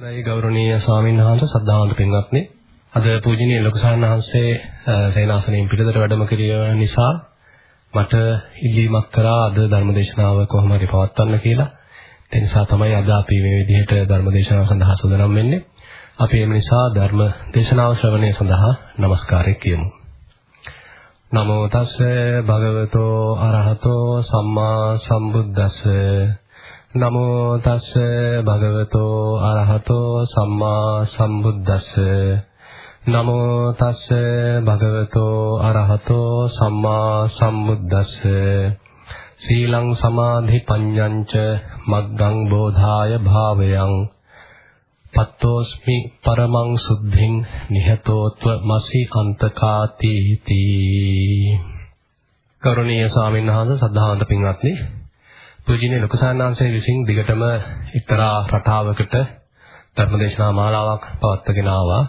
ගයි ගෞරවනීය ස්වාමීන් වහන්සේ සද්ධාවන්ත පින්වත්නි අද පූජනීය ලොකු සාන්හන්සේ සේනාසනයෙන් පිටතට වැඩම කිරීම නිසා මට ඉල්ලීමක් කරා අද ධර්මදේශනාව කොහොම හරි පවත්වන්න කියලා. ඒ නිසා තමයි අද අපි මේ විදිහට ධර්මදේශනාව සඳහා සූදානම් වෙන්නේ. අපි ඒ නිසා ධර්ම දේශනාව ශ්‍රවණය සඳහා নমස්කාරය කියමු. නමෝ තස්ස භගවතෝ අරහතෝ සම්මා සම්බුද්දස්ස නමෝ තස්ස භගවතෝ අරහතෝ සම්මා සම්බුද්දස්ස. නමෝ තස්ස භගවතෝ අරහතෝ සම්මා සම්බුද්දස්ස. සීලං සමාධි පඤ්ඤංච මග්ගං බෝධාය භාවයං. පත්තෝස්මි පරමං සුද්ධින් නිහතෝත්ව මසි අන්තකාති තී කරුණීය ස්වාමීන් වහන්සේ සද්ධාවන්ත පින්වත්නි පූජනීය ලොකුසාන්නාංශයේ විසින් දිගටම එක්තරා රටාවකට ධර්මදේශනා මාලාවක් පවත්වාගෙන ආවා.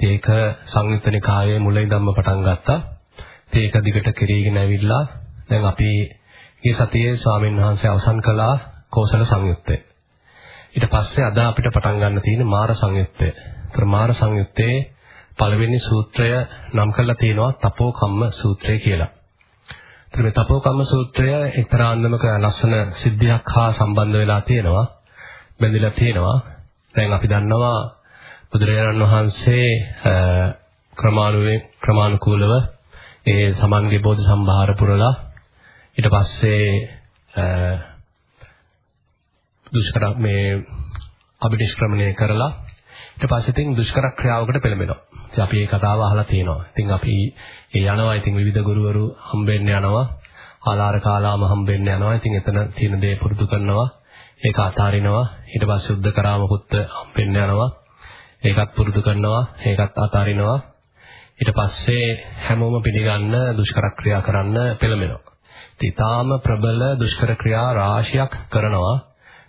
ඒක සංයුත්ත නිකායේ මුල ඉඳන්ම පටන් ගත්තා. ඒක දිගට කෙරීගෙන ඇවිල්ලා දැන් අපි මේ සතියේ ස්වාමීන් වහන්සේ අවසන් කළා කෝසල සංයුත්තේ. ඊට පස්සේ අද අපිට පටන් ගන්න තියෙන මාර සංයුත්තය. ප්‍රමාර සංයුත්තේ පළවෙනි සූත්‍රය නම් කරලා තියෙනවා තපෝ කම්ම සූත්‍රය කියලා. ඒතර මේ තපෝකම්ම සූත්‍රය එක්තරා අන්දමක ලස්සන සිද්ධියක් හා සම්බන්ධ වෙලා තියෙනවා. බැඳිලා තියෙනවා. දැන් අපි දන්නවා බුදුරජාණන් වහන්සේ ක්‍රමානුවේ ක්‍රමානුකූලව ඒ සමන්ගේ බෝධි සම්භාර පුරලා ඊට පස්සේ දුෂ්කර මේ අභිනිෂ්ක්‍රමණය කරලා ඊට පස්සේ තින් දුෂ්කර ක්‍රියාවකට පෙළඹෙනවා. ඉතින් අපි මේ කතාව අහලා තියෙනවා. ඉතින් අපි ඒ යනවා. ඉතින් විවිධ ගුරුවරු හම්බෙන්න යනවා. ආලාර කාලාම හම්බෙන්න යනවා. ඉතින් එතන තියෙන දේ පුරුදු කරනවා. ඒක අතාරිනවා. ඊට පස්සේ උද්ද කරාම පුත්ත හම්බෙන්න යනවා. ඒකත් පුරුදු කරනවා. ඒකත් අතාරිනවා. ඊට පස්සේ හැමෝම පිළිගන්න දුෂ්කර ක්‍රියා කරන්න පෙළඹෙනවා. ඉතාම ප්‍රබල දුෂ්කර ක්‍රියා රාශියක් කරනවා.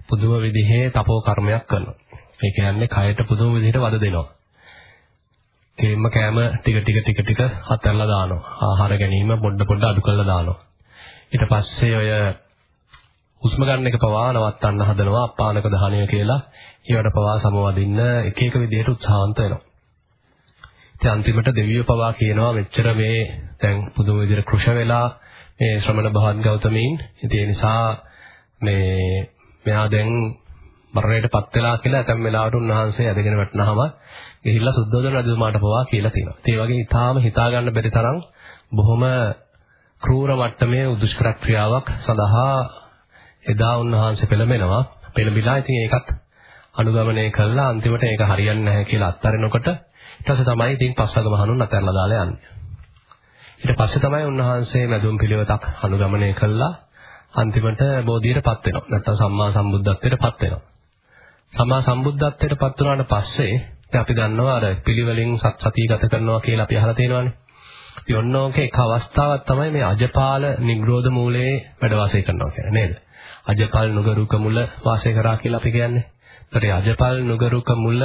පුදුම විදිහේ තපෝ කර්මයක් කරනවා. ඒ කියන්නේ කයට පුදුම විදිහට වද දෙනවා. කේම්ම කෑම ටික ටික ටික ටික අතල්ලා දානවා. ආහාර ගැනීම පොඩ පොඩ අඩු කරලා දානවා. ඊට පස්සේ ඔය හුස්ම ගන්න එක පවා නවත්තන්න හදනවා අපානක දහණය කියලා. ඒවට පවා සමවදින්න එක එක විදිහට උත්සාහන්ත වෙනවා. ඉතින් අන්තිමට දෙවියෝ පවා කියනවා මෙච්චර මේ දැන් පුදුම විදිහට කෘෂ වෙලා මේ ශ්‍රමණ භවත් ගෞතමීන් ඉතින් ඒ නිසා මේ මෙහා දැන් මරණයටපත් වෙලා කියලා ඇතැම් වෙලාවට උන්වහන්සේ ඇදගෙන වැටෙනහම ගිහිල්ලා සුද්ධෝදන රජතුමාට පවා කියලා තියෙනවා. ඒ වගේ ඊටාම හිතා ගන්න බැරි තරම් බොහොම ක්‍රූර මට්ටමේ උදුෂ්කර ක්‍රියාවක් සඳහා එදා උන්වහන්සේ පෙළඹෙනවා. පෙළඹිලා ඉතින් ඒකත් අනුගමනය කළා අන්තිමට ඒක හරියන්නේ නැහැ කියලා අත්හරිනකොට ඊට පස්සේ තමයි ඉතින් පස්වග මහණුන් අතහැරලා දාලා යන්නේ. ඊට පස්සේ තමයි උන්වහන්සේ මැදුම් පිළිවෙතක් අනුගමනය කළා අන්තිමට බෝධියටපත් වෙනවා. නැත්නම් සම්මා සම්බුද්ධත්වයටපත් වෙනවා. සම්මා සම්බුද්ධත්වයටපත් වුණාට පස්සේ දැන් අපි දන්නවා අර පිළිවෙලින් සත් සතිය ගත කරනවා කියලා අපි අහලා තියෙනවානේ. ඉතින් ඔන්න ඕකේ එක අවස්ථාවක් තමයි මේ අජපාල නිග්‍රෝධ මූලයේ වැඩ වාසය කරනවා කියන්නේ නේද? අජපල් නුගරුක මුල වාසය කරා කියලා අපි කියන්නේ. ඒතර අජපල් නුගරුක මුල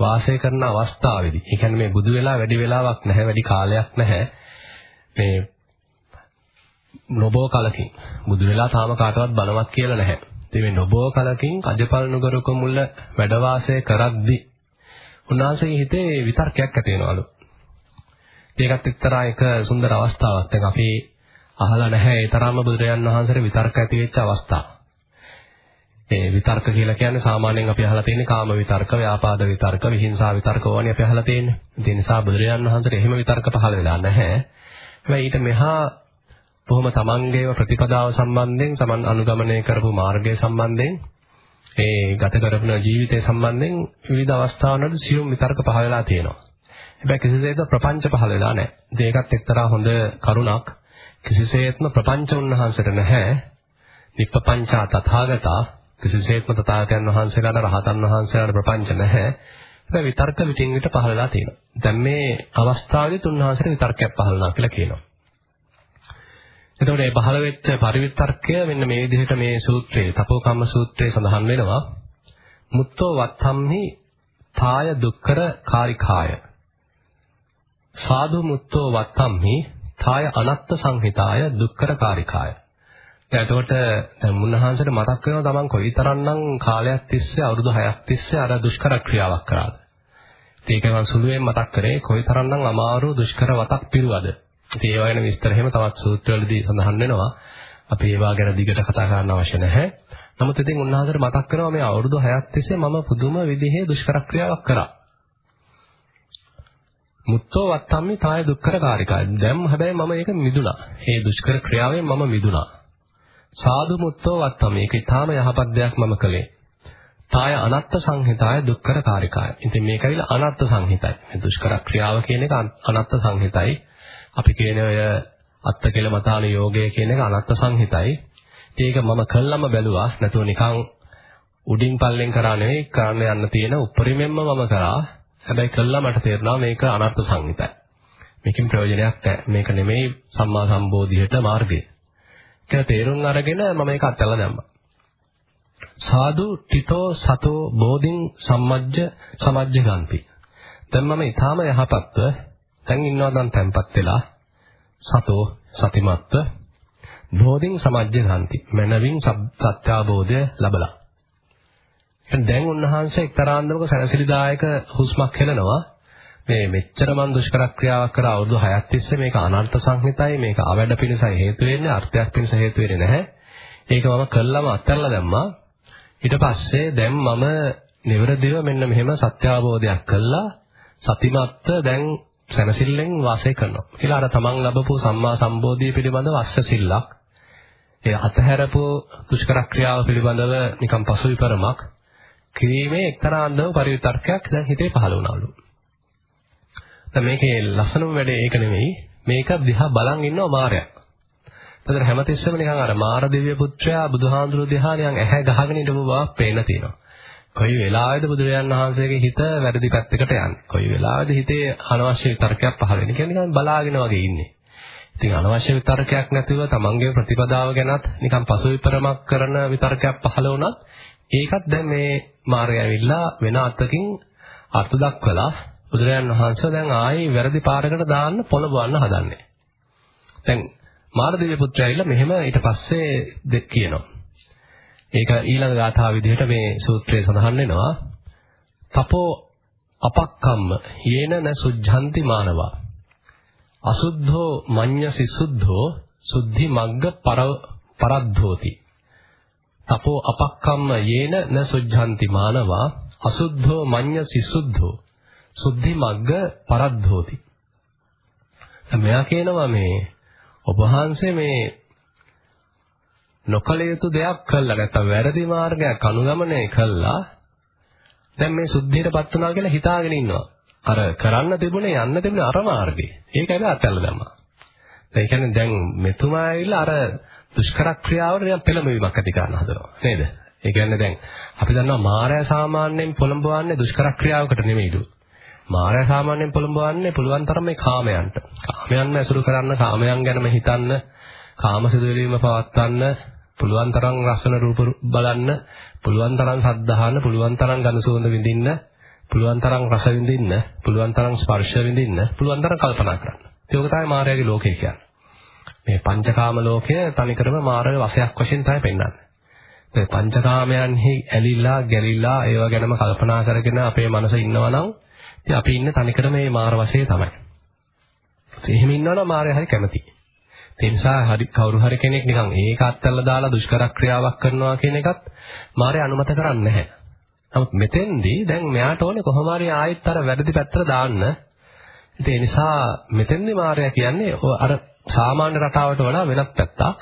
වාසය කරන අවස්ථාවේදී, ඒ කියන්නේ මේ බුදු වෙලා වැඩි වෙලාවක් නැහැ, වැඩි කාලයක් නැහැ. මේ නොබෝ කලකින් බුදු වෙලා තාම කාටවත් බලවත් කියලා නැහැ. ඉතින් මේ නොබෝ කලකින් අජපල් නුගරුක මුල වැඩ වාසය කරද්දී උන්වහන්සේගේ හිතේ විතර්කයක් ඇති වෙනවලු. ඒකත් එක්තරා එක සුන්දර අවස්ථාවක්. දැන් අපි අහලා නැහැ ඒ තරම්ම බුදුරජාන් වහන්සේට විතර්ක ඇති වෙච්ච අවස්ථා. ඒ විතර්ක කියලා කියන්නේ සාමාන්‍යයෙන් අපි අහලා තියෙන්නේ කාම විතර්ක, ව්‍යාපාද විතර්ක, විහිංසා විතර්ක වගේ අපි අහලා තියෙන්නේ. ඒ නිසා බුදුරජාන් වහන්සේට එහෙම විතර්ක පහළ වෙලා නැහැ. හැබැයි ඊට මෙහා බොහොම තමන්ගේම ප්‍රතිපදාව සම්බන්ධයෙන්, තමන් අනුගමනය කරපු මාර්ගය සම්බන්ධයෙන් ඒ ගත කරන ජීවිතය සම්බන්ධයෙන් විවිධ අවස්ථාවලදී සියුම් විතර්ක පහළ වෙලා තියෙනවා. හැබැයි කිසිසේත් ප්‍රපංච පහළ වෙලා නැහැ. ඒකත් එක්තරා හොඳ කරුණක්. කිසිසේත්ම ප්‍රපංච උන්වහන්සේට නැහැ. නිප්පපංචා තථාගතා කිසිසේත්ම තථාගතයන් වහන්සේලාට රහතන් වහන්සේලාට ප්‍රපංච නැහැ. හැබැයි විතර්ක විටින් විට පහළ වෙලා තියෙනවා. දැන් මේ අවස්ථාවේදී උන්වහන්සේට විතර්කයක් පහළ වුණා කියලා කියනවා. එතකොට මේ පහළ වෙච්ච පරිවිතර්කය මෙන්න මේ විදිහට මේ සූත්‍රයේ තපෝකම්ම සූත්‍රයේ සඳහන් වෙනවා. මුත්තෝ වත්තම්හි තාය දුක්කර කාරිකාය. සාදු මුත්තෝ වත්තම්හි තාය අනත්ත සංහිතාය දුක්කර කාරිකාය. එතකොට දැන් මුන්නහන්සට මතක් වෙනවා තමන් කොයිතරම්නම් කාලයක් තිස්සේ අවුරුදු 6ක් තිස්සේ අර දුෂ්කර ක්‍රියාවක් කරාද. ඒක මම සුළුවෙන් මතක් කරේ කොයිතරම්නම් අමාරු දුෂ්කර වතක් පිරුවද. ඉතින් ඒවා ගැන විස්තර එහෙම තවත් සූත්‍රවලදී සඳහන් වෙනවා. අපි ඒවා ගැන දිගට කතා කරන්න අවශ්‍ය නැහැ. නමුත් ඉතින් උන්වහන්සේට මතක් කරනවා මේ අවුරුදු 6ක් තිස්සේ මම පුදුම විදිහේ දුෂ්කර ක්‍රියාවක් කරා. මුත්තෝ වත්තම්මි තාය දුක්ඛර කාරිකයි. දැන් හැබැයි මම ඒක මිදුණා. මේ දුෂ්කර ක්‍රියාවෙන් මම මිදුණා. සාදු මුත්තෝ වත්තම්මි. ඒක ඊටාම යහපත් දෙයක් මම කළේ. තාය අනත්ත් සංහිතාය දුක්ඛර කාරිකාය. ඉතින් මේක ඇවිල්ලා අනත්ත් සංහිතයි. මේ දුෂ්කර ක්‍රියාව කියන එක අනත්ත් සංහිතයි. අපි කියන ඔය අත්ත කෙල මතාන යෝගය කියන එක අනත්ත් සංහිතයි. ඒක මම කළම බැලුවා. නැතුව නිකන් උඩින් පල්ලෙන් කරා නෙවෙයි කරන්න යන්න තියෙන උපරිමෙන්ම මම කරා. හැබැයි කළා මට තේරුණා මේක අනර්ථ සංහිතයි. මේකෙන් ප්‍රයෝජනයක් නැහැ. මේක නෙමෙයි සම්මා සම්බෝධියට මාර්ගය. කියලා තේරුම් අරගෙන මම මේක අත්හැරලා දැම්මා. සාදු තිතෝ සතෝ බෝධින් සම්මජ්ජ සමජ්ජ ගන්ති. දැන් මම ඊටාම යහපත්ව දැන් ඉන්නවා නම් තැම්පත් වෙලා සතෝ සතිමත්ව බෝධින් සමජ්ජ ගන්ති. මනවින් සත්‍ය අවබෝධය ලැබලා. දැන් උන්වහන්සේ එක්තරා අන්දමක සැනසෙලිදායක හුස්මක් හෙලනවා. මේ මෙච්චර මන් දුෂ්කර ක්‍රියාවක් කරා අවුරුදු 6ක් තිස්සේ මේක අනර්ථ සංහිතයි මේක අවැඩ පිණිසයි හේතු වෙන්නේ අර්ථයක් පිණිස හේතු වෙන්නේ නැහැ. ඒක මම කළාම අත්හැරලා දැම්මා. ඊට පස්සේ දැන් මම නිවරදිව මෙන්න මෙහෙම සත්‍ය අවබෝධයක් කළා. සතිමත්ව දැන් සැනසෙල්ලෙන් වාසය කරනවා. කියලා අර තමන් ලැබපු සම්මා සම්බෝධිය පිළිබඳව අස්ස සිල්ලක්. ඒ අතහැරපු දුෂ්කර ක්‍රියාව පිළිබඳව නිකම් පසුවිපරමක් කිරීමේ එක්තරා අන්දම පරිවිතර්කයක් දැන් හිතේ පහළ වුණාලු. දැන් මේකේ ලස්සනම වැඩේ ඒක නෙමෙයි. මේක දිහා බලන් ඉන්නවා මායя. එතකොට හැමතිස්සෙම නිකන් අර මාර දෙවිය පුත්‍රයා බුදුහාඳුරු දිහා නිකන් ඇහැ ගහගෙන ඉඳපු බව පේන තියෙනවා. කොයි වෙලාවෙද බුදුරජාන් වහන්සේගේ හිත වැරදි පැත්තකට යන්නේ. කොයි වෙලාවෙද හිතේ අනවශ්‍ය විතර්කයක් පහළ වෙන්නේ. කියන්නේ නිකන් බලාගෙන වගේ ඉන්නේ. ඉතින් අනවශ්‍ය විතර්කයක් නැතිව තමන්ගේ ප්‍රතිපදාව ගැනත් නිකන් පසුවිපරමක් කරන විතර්කයක් පහළ වුණත් ඒකත් දැන් මේ මාර්ගය ඇවිල්ලා වෙන අතකින් අර්ථ දක්වලා බුදුරජාන් වහන්සේ දැන් ආයේ වැරදි පාරකට දාන්න පොළඹවන්න හදන්නේ. දැන් මාරදේව පුත්‍රයා ඇවිල්ලා මෙහෙම ඊට පස්සේ දෙක් කියනවා. ඒක ඊළඟ ගාථා විදිහට මේ සූත්‍රයේ සඳහන් වෙනවා. තපෝ අපක්කම්ම යේන න සුද්ධන්ති මානවා. අසුද්ධෝ මඤ්ඤසි සුද්ධෝ සුද්ධි මග්ග පරද්ධෝති. තපෝ අපක්කම්ම යේන න සුද්ධන්ති මානවා අසුද්ධෝ මඤ්ඤසි සුද්ධෝ සුද්ධි මග්ග පරද්ධෝති. මෙයා කියනවා මේ ඔබ වහන්සේ මේ නොකල යුතු දෙයක් කළා නැත්නම් වැරදි මාර්ගයක් අනුගමනය කළා දැන් මේ සුද්ධියටපත් වුණා කියලා හිතාගෙන ඉන්නවා. අර කරන්න තිබුණේ යන්න තිබුණේ අර මාර්ගේ. ඒකයි අතල්ලා දැම්මා. ඒ කියන්නේ දැන් මෙතුමා ඇවිල්ලා අර දුෂ්කර ක්‍රියාවට නිකන් පෙළඹවීමක් ඇති කරන්න හදනවා නේද? ඒ කියන්නේ දැන් අපි දන්නවා මායя සාමාන්‍යයෙන් පොළඹවන්නේ දුෂ්කර ක්‍රියාවකට නෙමෙයිලු. මායя සාමාන්‍යයෙන් පොළඹවන්නේ පුළුවන් තරම් මේ කාමයන්ට. කාමයන්ම ඇසුරු කරන්න, කාමයන් ගැනම හිතන්න, කාම සිදුවීම පවත්වන්න, පුළුවන් තරම් රසන රූප බලන්න, පුළුවන් තරම් සද්ධාහන, පුළුවන් තරම් ගඳ සුවඳ විඳින්න, පුළුවන් තරම් රස විඳින්න, පුළුවන් තරම් ස්පර්ශ විඳින්න, පුළුවන් තරම් කල්පනා කරන්න. ඒක තමයි මායාවේ ලෝකය කියන්නේ. මේ පංචකාම ලෝකය තනිකරම මාරේ වශයක් වශයෙන් තමයි පෙන්වන්නේ. මේ පංචකාමයන්හි ඇලිලා ගැලිලා ඒව ගැනම කල්පනා කරගෙන අපේ මනස ඉන්නවා නම් ඉතින් අපි ඉන්නේ තනිකරම මේ මාර වශයේ තමයි. එහෙම ඉන්නවනම් මාරය හරි කැමතියි. ඒ නිසා හරි කවුරු හරි කෙනෙක් නිකන් ඒක අත්හැරලා දාලා දුෂ්කර ක්‍රියාවක් කරනවා කියන එකත් මාරය අනුමත කරන්නේ නැහැ. නමුත් මෙතෙන්දී දැන් මෙයාට ඕනේ කොහොම හරි ආයෙත් අර වැරදි පැත්තට දාන්න. ඒ නිසා මෙතෙන්දී මාරය කියන්නේ අර සාමාන්‍ය රටාවට වඩා වෙනත් පැත්තක්.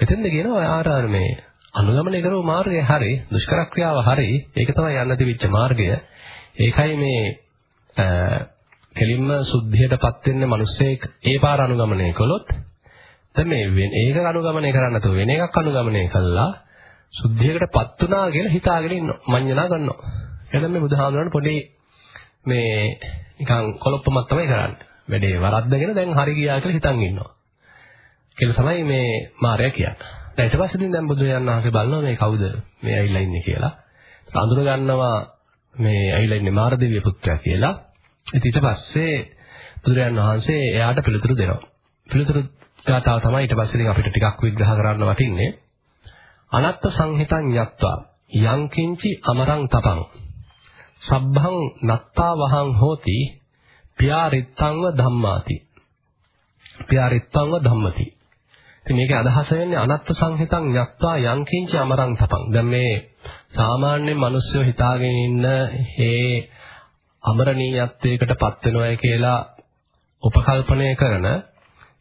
මෙතෙන්ද කියනවා ඔයාට මේ අනුගමනය කරව මාර්ගය හරි දුෂ්කර ක්‍රියාව හරි ඒක තමයි යන්න තිබිච්ච මාර්ගය. ඒකයි මේ කෙලින්ම සුද්ධියටපත් වෙන්නේ මිනිස්සෙක් ඒ පාර අනුගමනය කළොත් දැන් මේ ඒක අනුගමනය කරන්න නැතුව වෙන එකක් අනුගමනය කළා සුද්ධියකටපත් වුණා කියලා හිතාගෙන ඉන්නවා මඤ්ඤණා ගන්නවා. එහෙනම් මේ බුදුහාමුදුරන් පොඩි මේ නිකන් කොලොප්පමක් තමයි කරන්නේ. වැඩේ වරද්දගෙන දැන් හරි ගියා කියලා හිතන් ඉන්නවා. කියලා තමයි මේ මාර්යා කියන්නේ. දැන් ඊට පස්සේ දැන් බුදුරජාණන් වහන්සේ බලනවා මේ කවුද මේ ඇවිල්ලා ඉන්නේ කියලා. අඳුර ගන්නවා මේ ඇවිල්ලා ඉන්නේ මාරදේවිය පුත්‍රයා කියලා. ඉතින් ඊට පස්සේ බුදුරජාණන් වහන්සේ එයාට පිළිතුරු දෙනවා. පිළිතුරු ගාතාව තමයි ඊට පස්සේ අපිට ටිකක් විග්‍රහ කරන්න වටින්නේ. අනත්ත් සංහිතං යත්වා. යංකින්චි අමරං තපං. සබ්බං නත්තා වහං හෝති. පියාරිත්තංව ධම්මාති. පියාරිත්තංව ධම්මති. ඉතින් මේකේ අදහස වෙන්නේ අනත්ත් සංහිතං යත්වා යංකින්චි අමරං තපං. දැන් මේ සාමාන්‍ය මිනිස්සු හිතාගෙන ඉන්න හේ අමරණීයත්වයකට පත් වෙනවයි කියලා උපකල්පනය කරන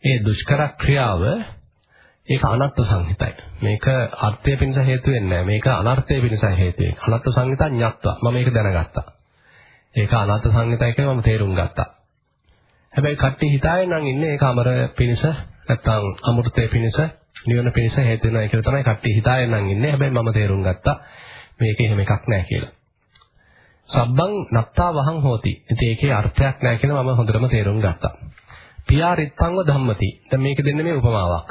ඒ දුෂ්කර ක්‍රියාව ඒක අනත්ත් සංහිතයි. මේක අර්ථය පිණිස හේතු වෙන්නේ මේක අනර්ථය පිණිස හේතු වෙන්නේ. අනත්ත් සංහිතා ඤත්වා. මම මේක දැනගත්තා. ඒක අනත්ත් සංහිතයි කියලා මම තේරුම් ගත්තා. හැබැයි කට්ටිය හිතාගෙන නම් ඉන්නේ ඒක අමර පිණිස නැත්තම් අමෘතය පිණිස නිවන පිණිස හේතු වෙනවා කියලා තමයි කට්ටිය හිතාගෙන නම් ඉන්නේ. හැබැයි මම තේරුම් ගත්තා මේක එහෙම එකක් නෑ කියලා. සබ්බං නත්තා වහං හෝති. ඉතින් ඒකේ අර්ථයක් නෑ කියලා මම හොඳටම තේරුම් ගත්තා. පියා රිත්තංව ධම්මති. දැන් මේක දෙන්නේ මේ උපමාවක්.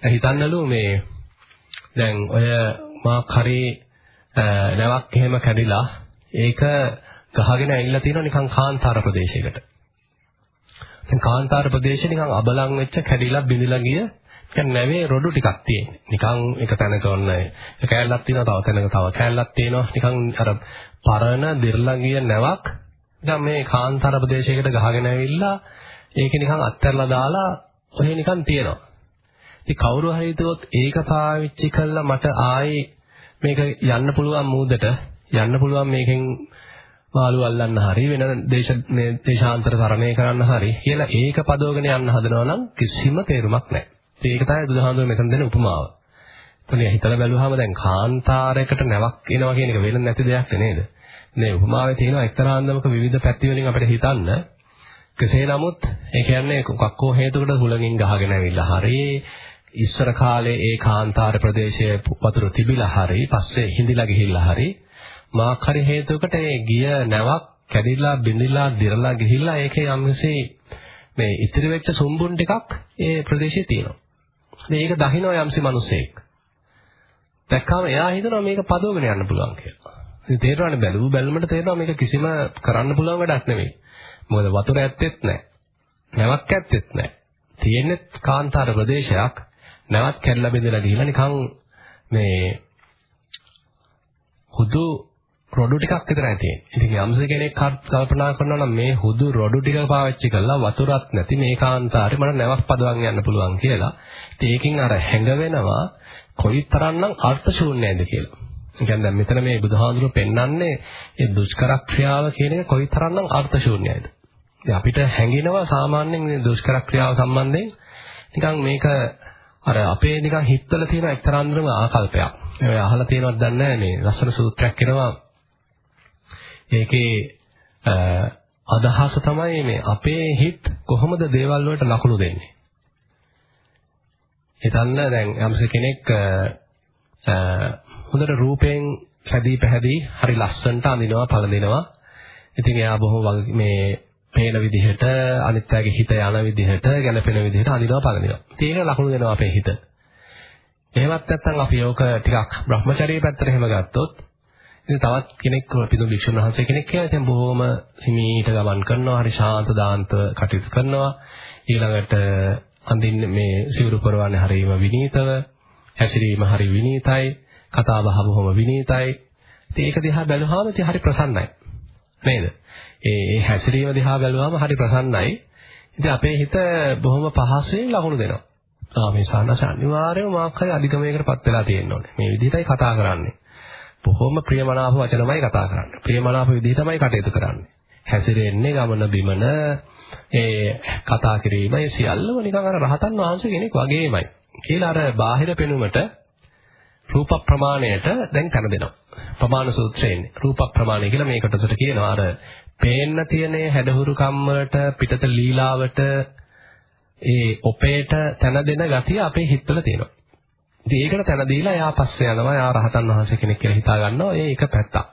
දැන් හිතන්නලු මේ දැන් ඔය මා කරේ නැවක් එහෙම කැඩිලා ඒක ගහගෙන ඇවිල්ලා තියෙනවා නිකන් කාන්තාර ප්‍රදේශයකට. දැන් කාන්තාර ප්‍රදේශේ නිකන් අබලන් වෙච්ච කැඩිලා බිඳිලා ගිය නිකන් නැවේ රොඩු ටිකක් තියෙන්නේ. නිකන් එක තැනක ඔන්න එක කෑල්ලක් තියෙනවා තව තැනක තව කෑල්ලක් තියෙනවා. නිකන් අර පරණ දිර්ලා ගිය නැවක් දැන් මේ කාන්තාර ප්‍රදේශයකට ගහගෙන ඇවිල්ලා ඒක නිකන් අත්හැරලා දාලා ඔහේ නිකන් තියෙනවා. ඉතින් කවුරු හරි හිතුවොත් ඒක පාවිච්චි කළා මට ආයේ මේක යන්න පුළුවන් මූදට යන්න පුළුවන් මේකෙන් මාළු අල්ලන්න හරි වෙන දේශ මේ දේශාන්තර තරණය කරන්න හරි කියලා ඒක පදවගෙන යන්න හදනවා නම් කිසිම තේරුමක් නැහැ. ඒක තමයි බුදුහාමුදුරුවෝ මෙතන දෙන උපමාව. එතන හිතලා බැලුවාම දැන් කාන්තාරයකට නැවක් එනවා කියන එක වෙන නැති දෙයක් නේද? මේ උපමාවේ තියෙන එක්තරා අන්දමක විවිධ පැති වලින් අපිට හිතන්න කෙසේ නමුත් ඒ කියන්නේ කොක්කෝ හේතුකට හුලඟින් ගහගෙන ඇවිල්ලා හරි ඉස්සර කාලේ ඒ කාන්තාර ප්‍රදේශයේ වතුර තිබිලා හරි පස්සේ හිඳිලා ගිහිල්ලා හරි මාක් හරි හේතුවකට ඒ ගිය නැවක් කැඩිලා බිඳිලා දිරලා ගිහිල්ලා ඒකේ යම්සේ මේ ඉතිරි වෙච්ච සුම්බුන් ටිකක් ඒ ප්‍රදේශයේ තියෙනවා. මේක දකින්න යම්සි මිනිසෙක්. දැක්කම එයා හිතනවා මේක පදවගෙන යන්න පුළුවන් කියලා. ඉතින් තේරෙනවනේ බැලුව බැලුමට තේරෙනවා මේක කිසිම කරන්න පුළුවන් වැඩක් නෙමෙයි. මොකද වතුර ඇත්තෙත් නැහැ. නැවක් ඇත්තෙත් නැහැ. තියෙන්නේ කාන්තාර ප්‍රදේශයක්. නැවත් කැඩලා බෙදලා ගිහිල්ලා නිකන් මේ හුදු රොඩු ටිකක් විතරයි තියෙන්නේ. ඉතින් යම්ස කෙනෙක් කල්පනා කරනවා නම් මේ හුදු රොඩු ටික පාවිච්චි කරලා වතුරක් නැති මේ කාන්තාරේ මට නැවක් පදවන් යන්න පුළුවන් කියලා. ඉතින් ඒකෙන් අර හැඟ වෙනවා කොයිතරම්නම් අර්ථ ශූන්‍යයිද කියලා. ඒ කියන්නේ දැන් මෙතන මේ බුදුහාඳුරු පෙන්වන්නේ මේ දුෂ්කර ක්‍රියාව කියන එක කොයිතරම්නම් අර්ථ ශූන්‍යයිද. ඉතින් අපිට හැඟෙනවා සාමාන්‍යයෙන් මේ දුෂ්කර ක්‍රියාව සම්බන්ධයෙන් නිකන් මේක අර අපේ නිකන් හිතවල තියෙන එක්තරාන්දරම ආකල්පයක්. ඔය අහලා තියෙනවද දන්නේ නැහැ මේ ලස්සන සූත්‍රයක් එනවා. ඒකේ අදහස තමයි මේ අපේ හිත කොහොමද දේවල් වලට ලකුණු දෙන්නේ. හිතන්න දැන් යම්ස කෙනෙක් හොඳට රූපයෙන් සැදී පැහැදී හරි ලස්සනට අඳිනවා පළඳිනවා. ඉතින් එයා බොහොම මේ පේන විදිහට අනිත් අයගේ හිත යන විදිහට ගැළපෙන විදිහට අඳිනවා පළඳිනවා. ඉතින් ඒක ලකුණු දෙනවා අපේ හිත. එහෙමත් නැත්නම් අපි යෝක ටිකක් Brahmacharya පැත්තට එහෙම ගත්තොත් ඉතින් තවත් කෙනෙක් පිටු භික්ෂුන් වහන්සේ කෙනෙක් කියලා ඉතින් බොහොම හිමීට ගමන් කරනවා හරි ශාන්ත දාන්ත කටයුතු කරනවා ඊළඟට අඳින්න මේ සිවුරු පරවන්නේ හරිම විනීතව හැසිරීම හරි විනීතයි කතා බහ බොහොම විනීතයි ඉතින් ඒක දිහා බැලුවාම ඉතින් හරි ප්‍රසන්නයි නේද ඒ ඒ හැසිරීම දිහා බැලුවාම හරි ප්‍රසන්නයි. ඉතින් අපේ හිත බොහොම පහසෙන් ලකුණු දෙනවා. ආ මේ සානස අනිවාර්යයෙන්ම මාක් හරි අධිකමයකටපත් වෙලා තියෙන්න ඕනේ. මේ විදිහටයි කතා කරන්නේ. බොහොම ප්‍රියමනාප වචනමයි කතා කරන්නේ. ප්‍රියමනාප විදිහටමයි කටයුතු කරන්නේ. හැසිරෙන්නේ ගමන බිමන ඒ කතා කිරීම ඒ සියල්ලම නිකන් අර රහතන් වහන්සේ කෙනෙක් වගේමයි. කියලා අර බාහිර පෙනුමට රූප ප්‍රමාණයට දැන් තන දෙනවා. ප්‍රමාණ සූත්‍රයෙන් රූප ප්‍රමාණය කියලා මේ කොටසට කියනවා අර පේන්න තියෙන හැඩහුරු කම් වලට පිටත ලීලාවට ඒ ඔපේට තන දෙන ගතිය අපේ හිතවල තියෙනවා. ඉතින් ඒකට තන දීලා එයා පස්සේ යනවා එයා රහතන් වහන්සේ කෙනෙක් කියලා හිතා ගන්නවා ඒ එක පැත්තක්.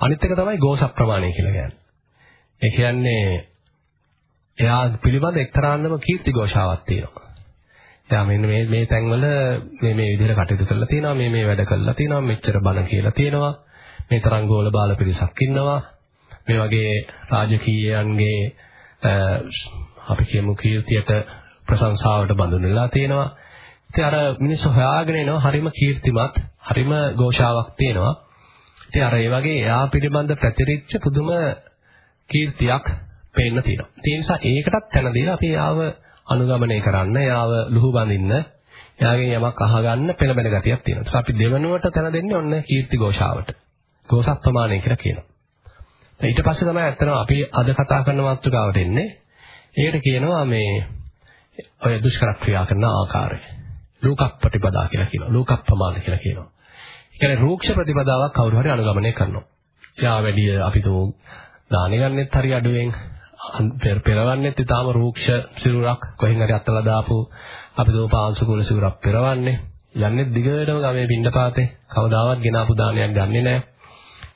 අනිත් එක තමයි ගෝස ප්‍රමාණය කියලා කියන්නේ. ඒ කියන්නේ එයා පිළිබඳ එක්තරාන්දම කීර්ති ഘോഷාවක් තියෙනවා. එයා මෙන්න මේ මේ තැන්වල මේ මේ විදිහට කටයුතු කරලා තියෙනවා මේ මේ වැඩ කරලා තියෙනවා මෙච්චර බණ කියලා තියෙනවා මේ තරම් ගෝල බාල පිරිසක් ඉන්නවා. මේ වගේ රාජකීයයන්ගේ අපි කියමු කීර්තියට ප්‍රශංසාවට බඳුන් වෙලා තියෙනවා. ඉතින් අර මිනිස්සු හොයාගෙන එනවා හරිම කීර්තිමත්, හරිම ഘോഷාවක් තියෙනවා. ඉතින් අර ඒ වගේ එයා පිළිබඳ පැතිරිච්ච පුදුම කීර්තියක් පේන්න තියෙනවා. ඒ නිසා ඒකටත් තැන දීලා අපි යාව අනුගමනය කරන්න, එයාව ලුහු බඳින්න, එයාගෙන් යමක් අහගන්න පෙළඹෙන ගතියක් තියෙනවා. ඒක අපි දෙවනුවට තැන දෙන්නේ ඔන්න කීර්ති ഘോഷාවට. ഘോഷක් ප්‍රමාණය කියලා කියනවා. ඊට පස්සේ තමයි ඇත්තටම අපි අද කතා කරන මාතෘකාවට එන්නේ. ඒකට කියනවා මේ ඔය දුෂ්කර ක්‍රියා කරන ආකාරය. ලෝකප් ප්‍රතිපදා කියලා කියනවා. ලෝකප්පමාන කියලා කියනවා. ඒ කියන්නේ රූක්ෂ ප්‍රතිපදාවක් කවුරු හරි අනුගමනය කරනවා. එයා වැඩි අපිට දානෙ ගන්නෙත් හරි අඩුවෙන් පෙරවන්නෙත් ඊටාම රූක්ෂ සිරුරක් කොහෙන් හරි අත්තලා දාපු අපි තෝ පාංශු කුල සිරුරක් පෙරවන්නේ. යන්නේ දිගටම ගමේ පින්නපාතේ කවදාවත් ගෙනාපු දානයක් ගන්නෙ නැහැ.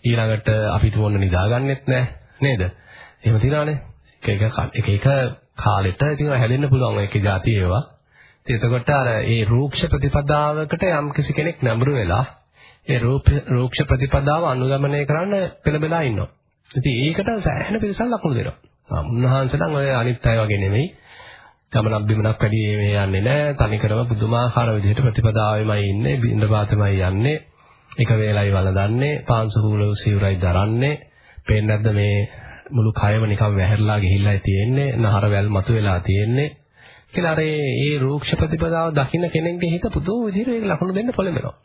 ඊළඟට අපි තුොන්න නිදාගන්නෙත් නැහැ නේද? එහෙම තියනවානේ. එක එක එක එක කාලෙට ඉතින් හැදෙන්න පුළුවන් ඒකේ જાති ඒවා. ඉතින් එතකොට අර ඒ රූක්ෂ ප්‍රතිපදාවකට යම් කිසි කෙනෙක් නැඹුරු වෙලා ඒ රූක්ෂ ප්‍රතිපදාව අනුගමනය කරන්න පෙළඹලා ඉන්නවා. ඉතින් ඒකට සෑහෙන පිළිසල් ලකුණු දෙනවා. උන්වහන්සේලා ඔය අනිත් අය වගේ නෙමෙයි. ගමනක් බිමනක් වැඩි මේ යන්නේ නැහැ. තනිකරම පුදුමාකාර විදිහට ප්‍රතිපදාවෙමයි ඉන්නේ. බින්දපාතෙමයි යන්නේ. එක වේලයි වළඳන්නේ. පාංශු කූලව සිවුරයි දරන්නේ. පේන්නේ නැද්ද මේ මුළු කයම නිකන් වැහැරලා ගිහිල්ලා තියෙන්නේ. නහර වැල් මතුවලා තියෙන්නේ. කියලා අර ඒ රූක්ෂ ප්‍රතිපදාව දකින්න කෙනෙක්ගේ හිත පුදුම විදිහට ඒක ලකුණු දෙන්න පොළඹෙනවා.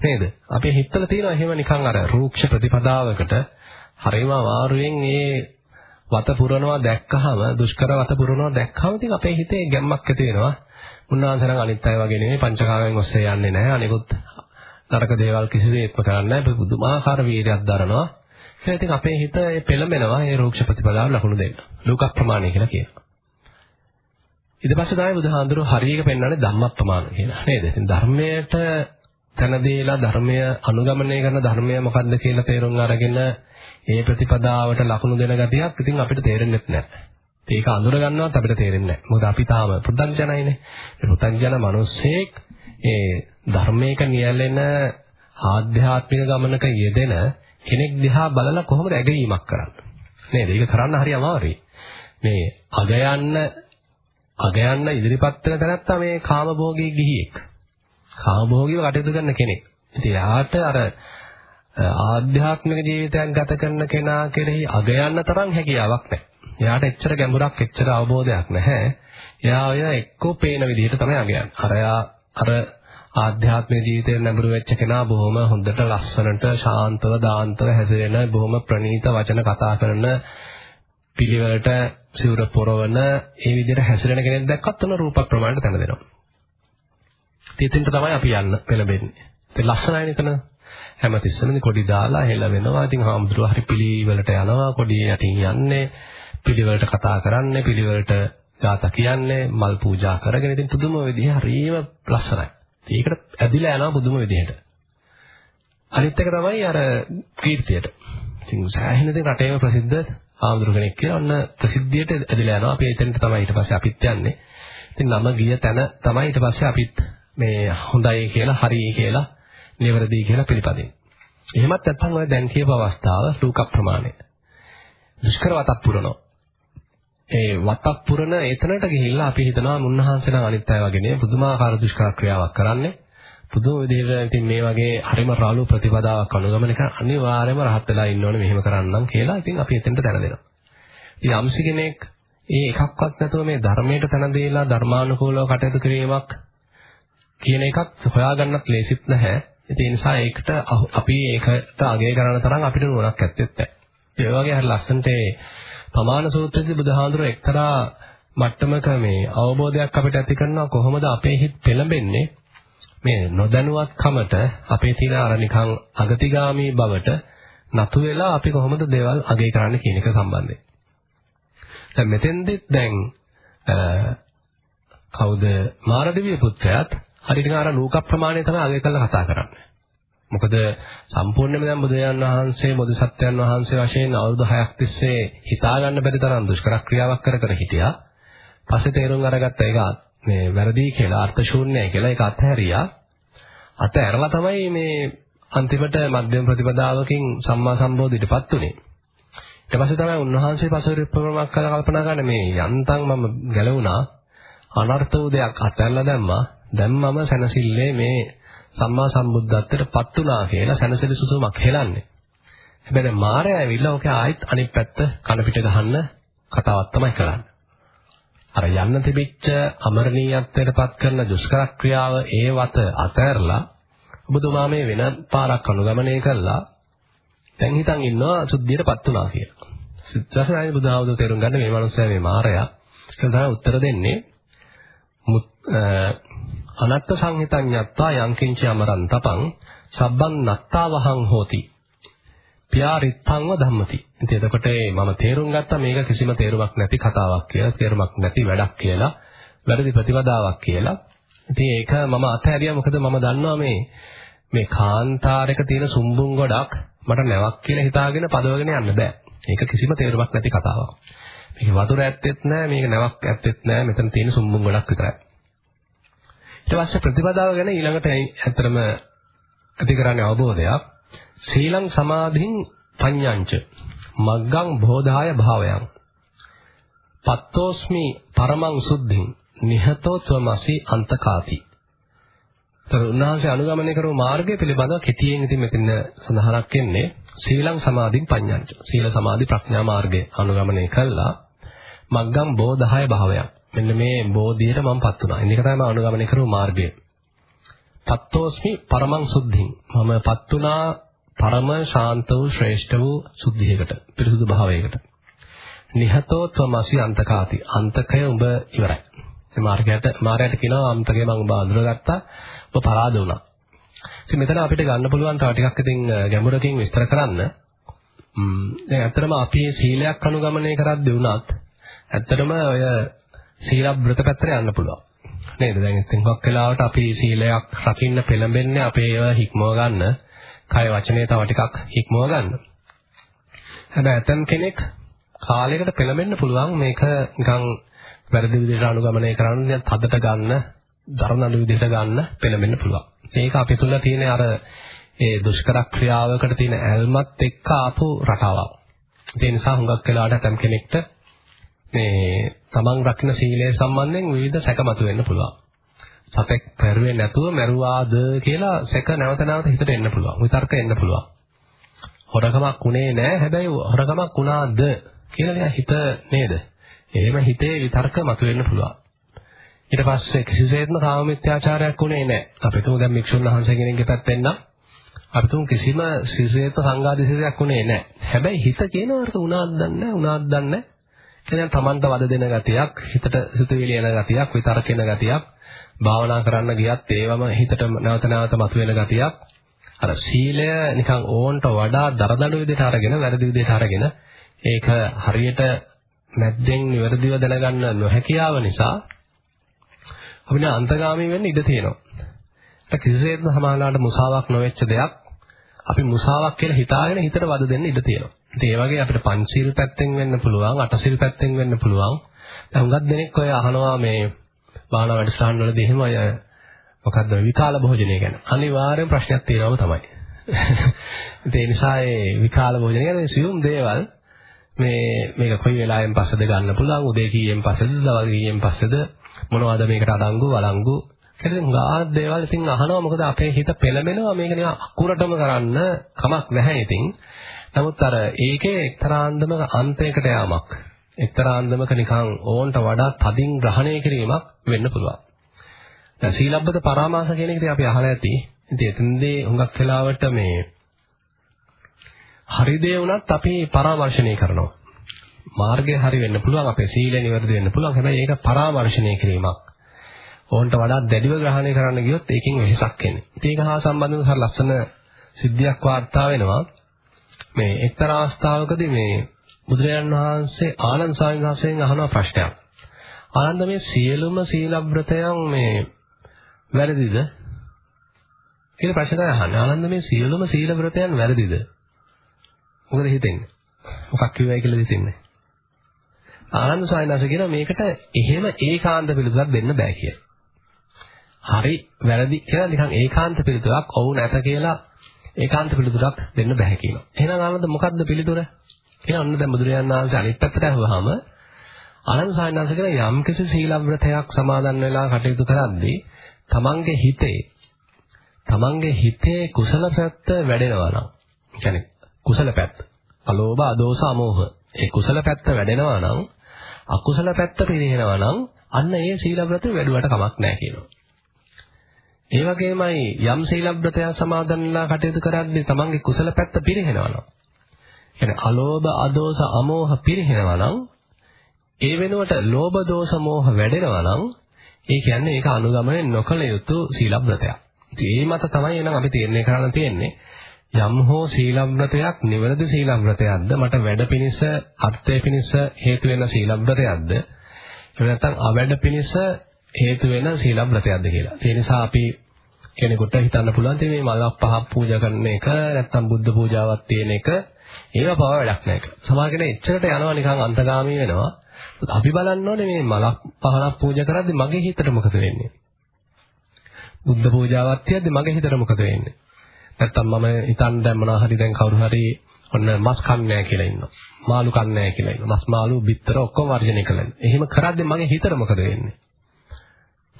නේද? අපේ හිතවල තියෙනවා එහෙම නිකන් අර රූක්ෂ ප්‍රතිපදාවකට හරිම අමාරුවෙන් ඒ වත පුරනවා දැක්කහම දුෂ්කර වත පුරනවා දැක්කහම ඉතින් අපේ හිතේ ගැම්මක් ඇති වෙනවා. උන්වහන්සේ නම් අනිත් අය වගේ නෙමෙයි පංචකාමයෙන් ඔස්සේ යන්නේ නැහැ. අනිකුත් නරක දේවල් කිසිසේත්ම කරන්නේ නැහැ. පුදුමාකාර වීර්යයක් දරනවා. ඒක ඉතින් අපේ හිත පෙළඹෙනවා ඒ රූක්ෂ ප්‍රතිපදාව ලකුණු දෙන්න. ලෝක ප්‍රමාණය කියලා කියනවා. ඊට පස්සේ තමයි බුදුහාඳුරු හරියක පෙන්වන්නේ ධම්මප්‍රමාණ කියලා. නේද? ඉතින් ධර්මයට තන දීලා ධර්මය අනුගමනය කරන ධර්මය මොකද්ද කියලා තේරුම් අරගෙන ඒ ප්‍රතිපදාවට ලකුණු දෙන ගතියක් ඉතින් අපිට තේරෙන්නේ නැහැ. ඒක අඳුර ගන්නවත් අපිට තේරෙන්නේ නැහැ. මොකද අපි තාම පුතංජනයිනේ. පුතංජන මිනිස්සෙක් ඒ ධර්මයක නියැලෙන ආධ්‍යාත්මික ගමනක යෙදෙන කෙනෙක් දිහා බලලා කොහොමද ඇගීමක් කරන්නේ? නේද? ඒක කරන්න හරි අමාරුයි. මේ අග යන්න අග යන්න ඉදිරිපත් වෙන තැනත්තා මේ කාමභෝගී ගිහියෙක්. කාමභෝගීව කටයුතු කරන කෙනෙක්. ඉතින් එයාට අර ආධ්‍යාත්මික ජීවිතයක් ගත කරන කෙනා කෙරෙහි අග යන්න තරම් හැකියාවක් නැහැ. එයාට එච්චර ගැඹුරක් එච්චර අවබෝධයක් නැහැ. එයා ඔය එක්කෝ පේන විදිහට තමයි අග යන්නේ. අර එයා අර ආධ්‍යාත්මික ජීවිතේ නැඹුරු වෙච්ච කෙනා බොහොම හොඳට ලස්සනට ශාන්තව දාන්තව හැසිරෙන බොහොම ප්‍රණීත වචන කතා කරන පිළිවෙලට සිවුර පොරවන ඒ විදිහට හැසිරෙන කෙනෙක් දැක්කත් උන රූප ප්‍රමාණයට තැන දෙනවා. ඉතින් තමයි අපි යන්න පෙළඹෙන්නේ. ඉතින් ලස්සනයි නේද? හැමතිස්සෙම කොඩි දාලා හෙල වෙනවා. ඉතින් හාමුදුරුවෝ හරි පිළිවෙලට යනවා. කොඩිය යටින් යන්නේ. පිළිවෙලට කතා කරන්නේ. පිළිවෙලට ගාථා කියන්නේ. මල් පූජා කරගෙන ඉතින් පුදුම විදිහ හරිම ලස්සනයි. ඒකට ඇදිලා යනවා පුදුම විදිහට. අනිත් එක තමයි අර කීර්තියට. ඉතින් සෑහෙන දේ රටේම ප්‍රසිද්ධ ආඳුරු කෙනෙක් කියලා ඔන්න ප්‍රසිද්ධියට ඇදලා යනවා. අපි එතනට තමයි ඊට පස්සේ අපිත් යන්නේ. ඉතින් නම ගිය තැන තමයි ඊට පස්සේ අපිත් මේ හොඳයි කියලා, හරියි කියලා, නිවැරදි කියලා පිළිපදින්නේ. එහෙමත් නැත්නම් ඔය දැන් කියපු අවස්ථාව ලූක ප්‍රමාණය. දුෂ්කර වතක් පුරනවා. ඒ වතක් පුරන එතනට ගිහිල්ලා අපි හිතනවා මුන්නහන්සේ නම් අනිත් අය වගේ නේ පුදුමාකාර දුෂ්කර ක්‍රියාවක් කරන්නේ. පුදුම විදිහට ඉතින් මේ වගේ හරිම රාළු ප්‍රතිපදාවක් අනුගමනය කරන අනිවාර්යයෙන්ම රහත් වෙලා ඉන්න ඕනේ මෙහෙම කරන්නම් කියලා ඉතින් අපි එතෙන්ට දැන දෙනවා. ඉතින් යම්සි කෙනෙක් ඒ එකක්වත් නැතුව මේ ධර්මයට තන දෙලා ධර්මානුකූලව කටයුතු කිරීමක් කියන එකත් හොයාගන්නත් ලේසිත් නැහැ. ඒ නිසා ඒකට අපි ඒකට අගය කරන තරම් අපිට නුවණක් ඇත්තෙත් නැහැ. ඒ වගේ හරි ලස්සනට ඒ පමාන සූත්‍රයේදී බුදුහාඳුර එක්තරා මට්ටමක මේ අවබෝධයක් අපිට ඇති කරනවා කොහොමද අපේ හිත පෙළඹෙන්නේ මේ නොදැනුවත්කමට අපේ තියෙන අර නිකන් අගතිගාමී බවට නතු වෙලා අපි කොහොමද දේවල් අගය කරන්නේ කියන එක සම්බන්ධයෙන්. දැන් මෙතෙන්දිත් දැන් කවුද මාරදිවිය පුත්‍රයාත් හරියට අර ලෝක ප්‍රමාණය තමයි අගය කරලා කතා කරන්නේ. මොකද සම්පූර්ණයෙන්ම දැන් බුදුරජාණන් වහන්සේ බෝධිසත්වයන් වහන්සේ වශයෙන් අවුරුදු 6ක් තිස්සේ හිතා ගන්න බැරි තරම් දුෂ්කර ක්‍රියාවක් කර කර හිටියා. පස්සේ තේරුම් අරගත්ත ඒක මේ වැරදි කියලා අර්ථ ශූන්‍යයි කියලා ඒක අත්හැරියා. අත්හැරලා තමයි මේ අන්තිමට මධ්‍යම ප්‍රතිපදාවකින් සම්මා සම්බෝධියටපත් උනේ. ඊට පස්සේ තමයි උන්වහන්සේ පසුරිප්පමක් කරලා කල්පනා කරන්නේ මේ යන්තම් මම ගැලවුණා අනර්ථ වූ දෙයක් අතහැරලා දැම්මා. දැන් මම සැනසille මේ සම්මා සම්බුද්ධත්වයට පත් වුණා කියලා සැනසෙලි සුසුමක් හෙලන්නේ. හැබැයි මාරය ඇවිල්ලා ඔකේ ආයෙත් අනිත් පැත්ත කන පිට ගහන්න කතාවක් තමයි කරන්නේ. අර යන්න තිබිච්ච අමරණීයත්වයට පත් කරන දුෂ්කර ක්‍රියාව ඒ වත අතහැරලා ඔබතුමා මේ වෙන පාරක් අනුගමනය කළා දැන් හිතන් ඉන්නවා සුද්ධියටපත් වුණා කියලා. සිත්සසයි බුදුහාමුදුරු තේරුම් ගන්න මේ මනුස්සයා මේ මායя ඒක තමයි උත්තර දෙන්නේ. අනත්ත් සංහිතං යත්තා යංකින්ච අමරන් තපං සබ්බන් නත්තාවහං හෝති. පියාරිත්තංව ධම්මති. ඉතින් එතකොට මම තේරුම් ගත්තා මේක කිසිම තේරුමක් නැති කතාවක් කියලා, තේරුමක් නැති වැඩක් කියලා, වැරදි ප්‍රතිපදාවක් කියලා. ඉතින් ඒක මම අතහැරියා මොකද මම දන්නවා මේ මේ කාන්තාරයක තියෙන සුම්බුන් ගොඩක් මට නැවක් කියලා හිතාගෙන පදවගෙන යන්න බෑ. ඒක කිසිම තේරුමක් නැති කතාවක්. මේක වතුර ඇත්තෙත් නෑ, මේක නැවක් ඇත්තෙත් නෑ. මෙතන තියෙන සුම්බුන් ගොඩක් විතරයි. ඊට පස්සේ ප්‍රතිපදාව ගැන ඊළඟට ඇත්තටම ඇති කරන්නේ අවබෝධයක්. සීලං සමාධින් පඤ්ඤංච. මග්ගං බෝධාය භාවයන්. පත්තෝස්මි පරමං සුද්ධින්. නිහතෝ ත්වමසි අන්තකාති. තර උන්වහන්සේ අනුගමනය කරපු මාර්ගය පිළිබඳව කෙටියෙන් ඉතින් මෙතන සඳහනක් වෙන්නේ සීලං සමාධින් පඤ්ඤංච. සීල සමාධි ප්‍රඥා මාර්ගය අනුගමනය කළා. මග්ගං බෝධාය භාවයන්. මෙන්න මේ බෝධියට මමපත් වුණා. ඉන්න එක තමයි අනුගමනය කරපු මාර්ගය. පත්තෝස්මි පරමං සුද්ධින්. මමපත් වුණා පරම ශාන්ත වූ ශ්‍රේෂ්ඨ වූ සුද්ධියකට පිරිසුදු භාවයකට. නිහතෝ ත්වමසි අන්තකාති. අන්තකය උඹ ඉවරයි. මේ මාර්ගයට මාර්ගයට කියනවා අන්තකය මම උඹ අඳුරගත්තා. ඔබ පරාද වුණා. ඉතින් මෙතන අපිට ගන්න පුළුවන් තව ටිකක් ඉතින් ගැඹුරකින් විස්තර කරන්න. දැන් ඇත්තටම අපි සීලයක් අනුගමනය කරද්දී වුණත් ඇත්තටම ඔය සීලබ්‍රත පැත්තට යන්න පුළුවන් නේද දැන් ඉතින් හොක් වෙලාවට අපි සීලයක් රකින්න පෙළඹෙන්නේ අපේ ඒවා හික්මව ගන්න කය වචනේ තව ටිකක් හික්මව ගන්න. හැබැයි ඇතම් කෙනෙක් කාලයකට පෙළඹෙන්න පුළුවන් මේක නිකන් වැරදි විදිහට අනුගමනය කරන්න දැන් තදට ගන්න, දරනළු විදිහට ගන්න පෙළඹෙන්න පුළුවන්. මේක අපි තුල තියෙන අර ඒ දුෂ්කර ක්‍රියාවකට තියෙන ඇල්මත් එක්ක ආපු රටාවක්. ඒ නිසා හුඟක් වෙලාවට ඇතම් කෙනෙක්ට මේ තමන් රකින්න සීලය සම්බන්ධයෙන් විවිධ සැකමතු වෙන්න පුළුවන්. සතෙක් පෙරුවේ නැතුව මැරුවාද කියලා සැක නැවත නැවත හිතට එන්න පුළුවන්. විතර්ක එන්න පුළුවන්. හොරකමක් උනේ නැහැ. හැබැයි හොරකමක් වුණාද කියලා හිත නේද? එහෙම හිතේ විතර්ක මතුවෙන්න පුළුවන්. ඊට පස්සේ කිසිසේත්ම කාම මිත්‍යාචාරයක් උනේ නැහැ. අපි තුමු දැන් මික්ෂුන් වහන්සේ කෙනෙක්ගේ පැත්තෙන් නම් අපි තුමු කිසිම සිසේත සංඝාදිසයක් උනේ නැහැ. හැබැයි හිත කියනවා අර උනාද දන්නේ උනාද දන්නේ කියලා තමන්ට වද දෙන ගතියක්, හිතට සිතුවිලි එන ගතියක්, විතර්ක එන ගතියක් භාවනා කරන්න ගියත් ඒවම හිතට නැවත නැවත මතුවෙන ගතියක් අර සීලය නිකන් ඕන්ට වඩා දරදඬු විදිහට අරගෙන වැරදි විදිහට අරගෙන ඒක හරියට මැද්දෙන් නිවැරදිව දැනගන්න නොහැකියාව නිසා අපිට අන්තගාමී වෙන්න ඉඩ තියෙනවා. ඒක කිසිසේත්ම සමානලාට මුසාවක් නොවෙච්ච දෙයක් අපි මුසාවක් කියලා හිතාගෙන හිතට වද දෙන්න ඉඩ තියෙනවා. ඉතින් ඒ වගේ අපිට පංචශීල පැත්තෙන් වෙන්න පුළුවන්, අටශීල පැත්තෙන් වෙන්න පුළුවන්. දැන් හුඟක් දෙනෙක් ඔය අහනවා මේ භාවනා වැඩසටහන් වලදී එහෙම අය මොකද්ද විකාල භෝජනය ගැන අනිවාර්යෙන් ප්‍රශ්නයක් තියෙනවම තමයි. ඒ නිසා ඒ විකාල භෝජනය ගැන සියුම් දේවල් මේ මේක කොයි වෙලාවෙන් පස්සේද ගන්න පුළුවන් උදේ කීයෙන් පස්සේද දවල් කීයෙන් පස්සේද මොනවද මේකට අඩංගු වළංගු කියලා ගාත් දේවල් ඉතින් අහනවා මොකද අපේ හිත පෙළඹෙනවා මේක නිකන් අකුරටම කරන්න කමක් නැහැ ඉතින් නමුත් අර ඒකේ එක්තරා අන්දමක අන්තයකට යාමක් එක්තරා අන්දමක නිකන් ඕන්ට වඩා තදින් ග්‍රහණය කිරීමක් වෙන්න පුළුවන්. දැන් සීලබ්බත පරාමාස කියන එක ඉතින් අපි අහලා ඇති. ඉතින් එතනදී හුඟක් වෙලාවට මේ හරි දේ වුණත් අපි පරාමර්ශණය කරනවා. මාර්ගය හරි වෙන්න පුළුවන් අපේ සීලය නිවැරදි වෙන්න පුළුවන්. හැබැයි ඒක පරාමර්ශණය කිරීමක්. ඕන්ට වඩා දැඩිව ග්‍රහණය කරන්න ගියොත් ඒකෙන් වෙහසක් එන්නේ. ඉතින් ඒක හා සම්බන්ධව හරි ලස්සන සිද්ධියක් වාර්තා වෙනවා. මේ එක්තරා අවස්ථාවකදී මේ බුදුරජාණන් වහන්සේ ආනන්ද ස්වාමීන් වහන්සේගෙන් අහන ප්‍රශ්නයක්. ආනන්ද මේ සියලුම සීලබ්‍රතයන් මේ වැරදිද? කියලා ප්‍රශ්නයක් අහන්නේ. ආනන්ද මේ සියලුම සීලබ්‍රතයන් වැරදිද? මොකද හිතෙන්නේ? මොකක් කිව්වයි කියලා හිතෙන්නේ? ආනන්ද ස්වාමීන් වහන්සේ කියනවා මේකට එහෙම ඒකාන්ත පිළිතුරක් දෙන්න බෑ කියලා. හරි වැරදි කියලා නිකන් ඒකාන්ත පිළිතුරක් ඔව් නැත කියලා ඒකාන්ත පිළිතුරක් දෙන්න බෑ කියනවා. එහෙනම් ආනන්ද මොකද්ද පිළිතුර? කියලා ඔන්න දැන් බුදුරජාණන් වහන්සේ අනිත් පැත්තට අහුවාම ආනන්ද සායනංශ කියන යම්කිසි සීලව්‍රතයක් සමාදන් වෙලා කටයුතු කරද්දී තමන්ගේ හිතේ තමන්ගේ හිතේ කුසල පැත්ත වැඩෙනවා නම් කියන්නේ කුසල පැත්ත අලෝභ අදෝස අමෝහ ඒ කුසල පැත්ත වැඩෙනවා නම් අකුසල පැත්ත පිරිනවනවා නම් අන්න ඒ සීලව්‍රත වැඩුවට කමක් නැහැ කියනවා. ඒ වගේමයි යම් සීලව්‍රතයක් සමාදන්ලා කටයුතු කරද්දී තමන්ගේ කුසල පැත්ත පිරිනවනවා නම් කියන්නේ අලෝභ අදෝස අමෝහ පිරිනවනවා නම් ඒ වෙනුවට ලෝභ දෝෂ මෝහ වැඩෙනවා නම් ඒ කියන්නේ ඒක අනුගමනය නොකළ යුතු සීලව්‍රතයක්. ඉතින් ඒ මත තමයි එනම් අපි තීරණය කරන්න තියෙන්නේ යම් හෝ සීලව්‍රතයක් නිවැරදි සීලව්‍රතයක්ද මට වැඩ පිණිස අර්ථය පිණිස හේතු වෙන සීලව්‍රතයක්ද එහෙම නැත්නම් අවැඩ පිණිස හේතු වෙන සීලව්‍රතයක්ද කියලා. ඒ නිසා අපි කෙනෙකුට හිතන්න පුළුවන් මේ මලක් පහක් පූජා කරන එක නැත්නම් බුද්ධ පූජාවක් තියෙන එක ඒවා පව වැඩක් නැහැ කියලා. සමහර කෙනෙක් එච්චරට යනවා නිකන් අන්තගාමී වෙනවා. අපි බලන්න ඕනේ මේ මලක් පහනක් පූජා කරද්දී මගේ හිතට මොකද වෙන්නේ? බුද්ධ පූජාවක් තියද්දී මගේ හිතට මොකද වෙන්නේ? නැත්තම් මම හිතන් දැන් මොනවා හරි දැන් කවුරු හරි ඔන්න මස් කන්නේ නැහැ කියලා ඉන්නවා. මාළු කන්නේ නැහැ කියලා ඉන්නවා. මස් මාළු බිත්තර ඔක්කොම වර්ජනය කළා. එහෙම කරද්දී මගේ හිතට මොකද වෙන්නේ?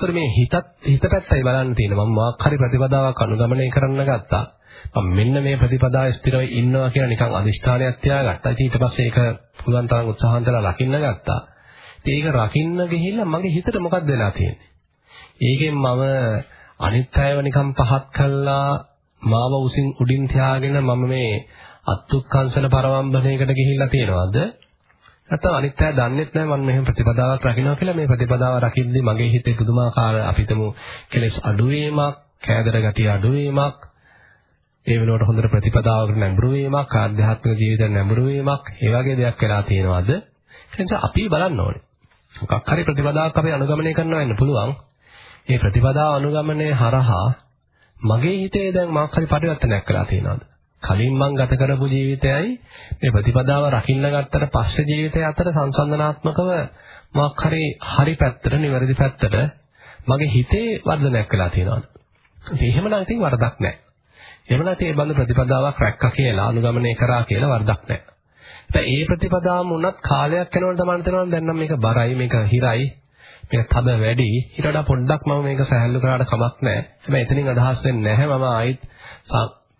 ඒතර මේ හිතත් හිත පැත්තයි බලන්න තියෙනවා. මම මොකක් හරි ප්‍රතිපදාවක් අනුගමනය කරන්න ගත්තා. මම මෙන්න මේ ප්‍රතිපදාව ස්ථිරව ඉන්නවා කියලා නිකන් අදිෂ්ඨානයක් තියාගත්තා. ඉතින් ඊට පස්සේ ඒක පුළුවන් තරම් උත්සාහන්තලා රකින්න ගත්තා. ඉතින් ඒක රකින්න ගිහිල්ලා මගේ හිතට මොකක්ද වෙලා තියෙන්නේ? ඒකෙන් මම අනිත් අයව නිකන් පහත් කළා මාව උසින් උඩින් තියාගෙන මම මේ අත්ුක්කංශන පරවම්බණයකට ගිහිල්ලා තියෙනවද? නැත්නම් අනිත් අය දන්නෙත් නැහැ මම මෙහෙම ප්‍රතිපදාවක් රකින්නවා කියලා මේ ප්‍රතිපදාව රකිද්දි මගේ හිතේ පුදුමාකාර අපිටම කෙලෙස් අඩුවීමක්, කෑදර ගතිය අඩුවීමක්, ඒ වෙනුවට හොඳට ප්‍රතිපදාවකට නැඹුරු වීමක්, ආධ්‍යාත්මික ජීවිතයට නැඹුරු වීමක්, ඒ වගේ දෙයක් වෙලා තියෙනවද? ඒ නිසා අපි බලන්න ඕනේ. මොකක් හරි ප්‍රතිපදාවක් අපි අනුගමනය කරනවා වෙන්න පුළුවන්. ඒ ප්‍රතිපදාව අනුගමනය හරහා මගේ හිතේ දැන් මොකක් හරි පරිවර්තනයක් වෙලා තියෙනවද? කලින් මං ගත කරපු ජීවිතයයි මේ ප්‍රතිපදාව රකින්න ගත්තට පස්සේ ජීවිතය අතර සංසන්දනාත්මකව මොකක් හරි හරි පැත්තට නිවැරදි පැත්තට මගේ හිතේ වර්ධනයක් වෙලා තියෙනවද? එහෙමනම් ඉතින් වරදක් නැහැ. එහෙම නැත්නම් ඒ බඳු ප්‍රතිපදාවක් රැක්කා කියලා අනුගමනය කරා කියලා වරදක් නැහැ. දැන් ඒ ප්‍රතිපදාවම උනත් කාලයක් යනකොට තමයි තේරෙනවා දැන් නම් මේක බරයි මේක හිරයි මේක තද වැඩි ඊට වඩා පොඩ්ඩක් මම මේක සහැල්ලු කරාට කමක් නැහැ. හැබැයි එතනින් අදහස් වෙන්නේ නැහැ මම ආයිත්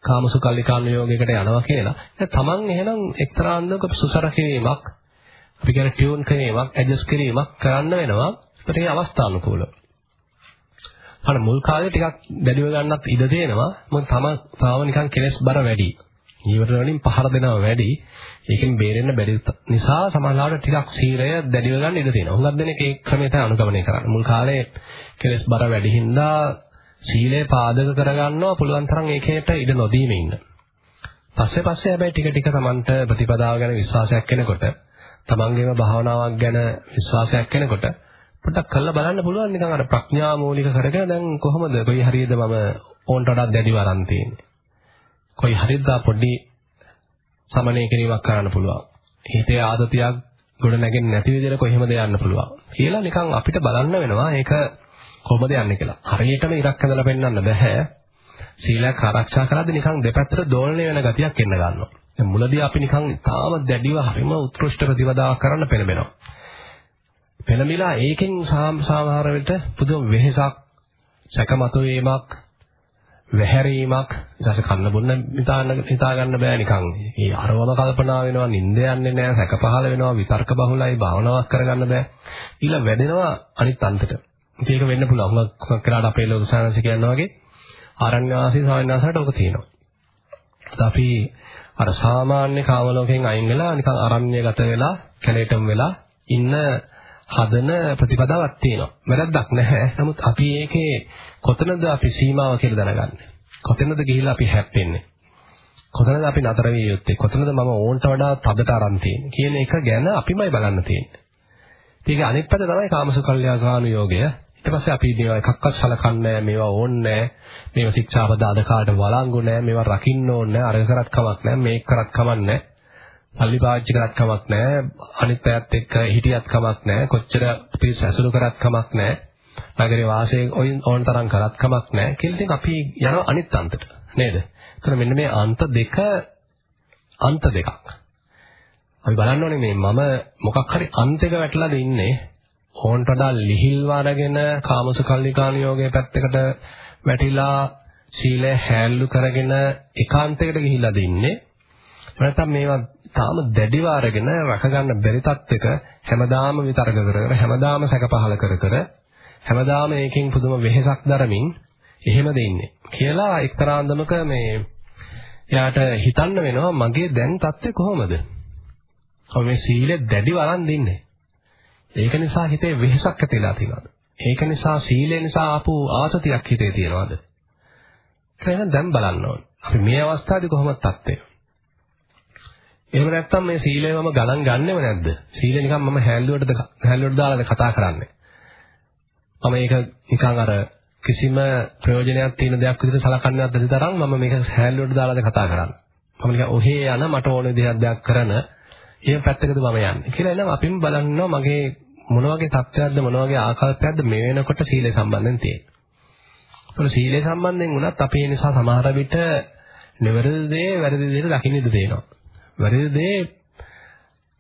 කාමසුකල්ලිකාන යෝගයකට යනවා කියලා. දැන් තමන් එහෙනම් එක්තරා අන්දමක සුසර කිරීමක් අපි කියන ටියුන් කිරීමක් ඇඩ්ජස්ට් කිරීමක් කරන්න වෙනවා. ඒකට ඒ අවස්ථානුකූලව. අර මුල් කාලේ ටිකක් දැඩිව ගන්නත් ඉඩ දෙනවා. මොකද තම තාම නිකන් කෙලස් බර වැඩි. ජීවිත වලින් පහර දෙනවා වැඩි. ඒකෙන් බේරෙන්න බැරි නිසා සමහරවිට ටිකක් සීලය දැඩිව ගන්න ඉඩ තියෙනවා. හුඟක් දෙනෙක් ඒ ක්‍රමය තමයි අනුගමනය කරන්නේ. මුල් කාලේ කෙලස් බර වැඩි හින්දා සීලය පාදක කරගන්නවා පුළුවන් තරම් ඒකේට ඉඩ නොදීම ඉන්න. පස්සේ පස්සේ හැබැයි ටික ටික Tamanට ප්‍රතිපදාව ගැන විශ්වාසයක් එනකොට තමන්ගේම භාවනාවක් ගැන විශ්වාසයක් එනකොට පොඩ්ඩක් කරලා බලන්න පුළුවන් නිකන් අර ප්‍රඥා මූලික කරගෙන දැන් කොහොමද කොයි හරියද මම ඕන්ට වඩා දැඩිව අරන් තියෙන්නේ. කොයි හරියද පොඩි සමනය කිරීමක් කරන්න පුළුවන්. හිතේ ආදතියක් ගොඩ නැගෙන්නේ නැති විදිහට කොහොමද යන්න පුළුවන් කියලා නිකන් අපිට බලන්න වෙනවා ඒක කොහොමද යන්නේ කියලා. හරියටම ඉරක් ඇඳලා පෙන්වන්න බෑ. සීලයක් ආරක්ෂා කරද්දී නිකන් දෙපැත්තට දෝලණය වෙන ගතියක් එන්න ගන්නවා. දැන් මුලදී අපි නිකන් තාම දැඩිව හරිම උත්කෘෂ්ඨ ප්‍රතිපදාවක් කරන්න පෙළඹෙනවා. පෙළමිලා ඒකෙන් සාමාර වෙට පුදුම වෙහෙසක් සැකමතු වීමක් වැහැරීමක් ඊටසේ කන්න බොන්න හිතාන්න හිතා ගන්න බෑ නිකන්. ඒ අරවම කල්පනා වෙනවා, නිින්ද යන්නේ නැහැ, සැක පහල වෙනවා, විතර්ක බහුලයි, භාවනාවක් කරගන්න බෑ. ඊළඟ වැඩෙනවා අනිත් අන්තයට. ඒක වෙන්න පුළුවන්. මොකක් කරාට අපේ ලෝක සානස කියනවා වගේ ආරණ්‍ය වාසී සාවිනාසට ඔක තියෙනවා. අපි අර සාමාන්‍ය කාම ලෝකයෙන් අයින් වෙලා නිකන් අරණ්‍යගත වෙලා, කැලේටම වෙලා ඉන්න හදන ප්‍රතිපදාවක් තියෙනවා. වැරද්දක් නැහැ. නමුත් අපි ඒකේ කොතනද අපි සීමාව කියලා දැනගන්නේ? කොතනද ගිහිල්ලා අපි හැප්පෙන්නේ? කොතනද අපි නතර විය යුත්තේ? කොතනද මම ඕන්ට වඩා තදට අරන් තියෙන්නේ? කියන එක ගැන අපිමයි බලන්න තියෙන්නේ. ඒක අනිත් පැත්ත තමයි කාමසුකල්යාගානු යෝගය. ඊට පස්සේ අපි මේවා එකක්වත් සලකන්නේ මේවා ඕනේ මේවා ශික්ෂාපද අධකාරට වළංගු නැහැ මේවා රකින්න ඕනේ අර කරත් කමක් නැහැ මේක කරත් කමක් නැහැ පල්ලි පාවිච්චි කරත් කමක් නැහැ. අනිත් පැයත් එක්ක හිටියත් කමක් නැහැ. කොච්චර පිරිස ඇසුරු කරත් කමක් නැහැ. නගරේ වාසය ඕන තරම් කරත් කමක් නැහැ. කියලා අපි යනවා අනිත් අන්තයට. නේද? එතන මෙන්න මේ අන්ත දෙක අන්ත දෙකක්. අපි බලන්න ඕනේ මේ මම මොකක් හරි අන්තයක වැටලාද ඉන්නේ ඕන්ට වඩා ලිහිල් වරගෙන කාමසුකල්ලිකානියෝගයේ පැත්තකට වැටිලා සීලය හැල්ලු කරගෙන ඒකාන්තයකට ගිහිල්ලාද ඉන්නේ නැත්නම් මේවා තාම දැඩිව අරගෙන රැක ගන්න බැරි තත්ත්වයක හැමදාම විතරක කර කර හැමදාම සැක පහල කර කර හැමදාම ඒකෙන් පුදුම වෙහෙසක් දරමින් එහෙමද ඉන්නේ කියලා එක්තරා අන්දමක මේ එයාට හිතන්න වෙනවා මගේ දැන් තත්ත්වය කොහොමද? කොහොම මේ සීලෙ දැඩිව අරන් දින්නේ. ඒක නිසා හිතේ වෙහෙසක් ඇතිලා තියෙනවද? ඒක නිසා සීලය නිසා ආපු ආසතියක් හිතේ තියෙනවද? එහෙනම් දැන් බලන්න ඕනේ. අපි මේ අවස්ථාවේදී කොහොමද තත්ත්වය? එහෙම නැත්නම් මේ සීලය මම ගණන් ගන්නෙම නැද්ද? සීලය නිකන් මම හැල්ලුවටද හැල්ලුවට දාලාද කතා කරන්නේ? මම ඒක නිකන් අර කිසිම ප්‍රයෝජනයක් තියෙන දෙයක් විදිහට සලකන්නේ නැද්ද තරම් මම මේක හැල්ලුවට දාලාද කතා කරන්නේ. මම නිකන් ඔහේ යන මට ඕන දෙයක් දෙයක් කරන එහෙම පැත්තකද මම යන්නේ කියලා එනම් අපිම බලන්නවා මගේ මොන වගේ තත්ත්වයක්ද මොන වගේ ආකල්පයක්ද මේ වෙනකොට සීලය සම්බන්ධයෙන් තියෙන්නේ. ඒතකොට සීලය සම්බන්ධයෙන් වුණත් අපි ඒ නිසා සමහර විට නිවැරදි දේ වැරදි දේට දකින්න ඉඩ දෙනවා. වැරදි දේ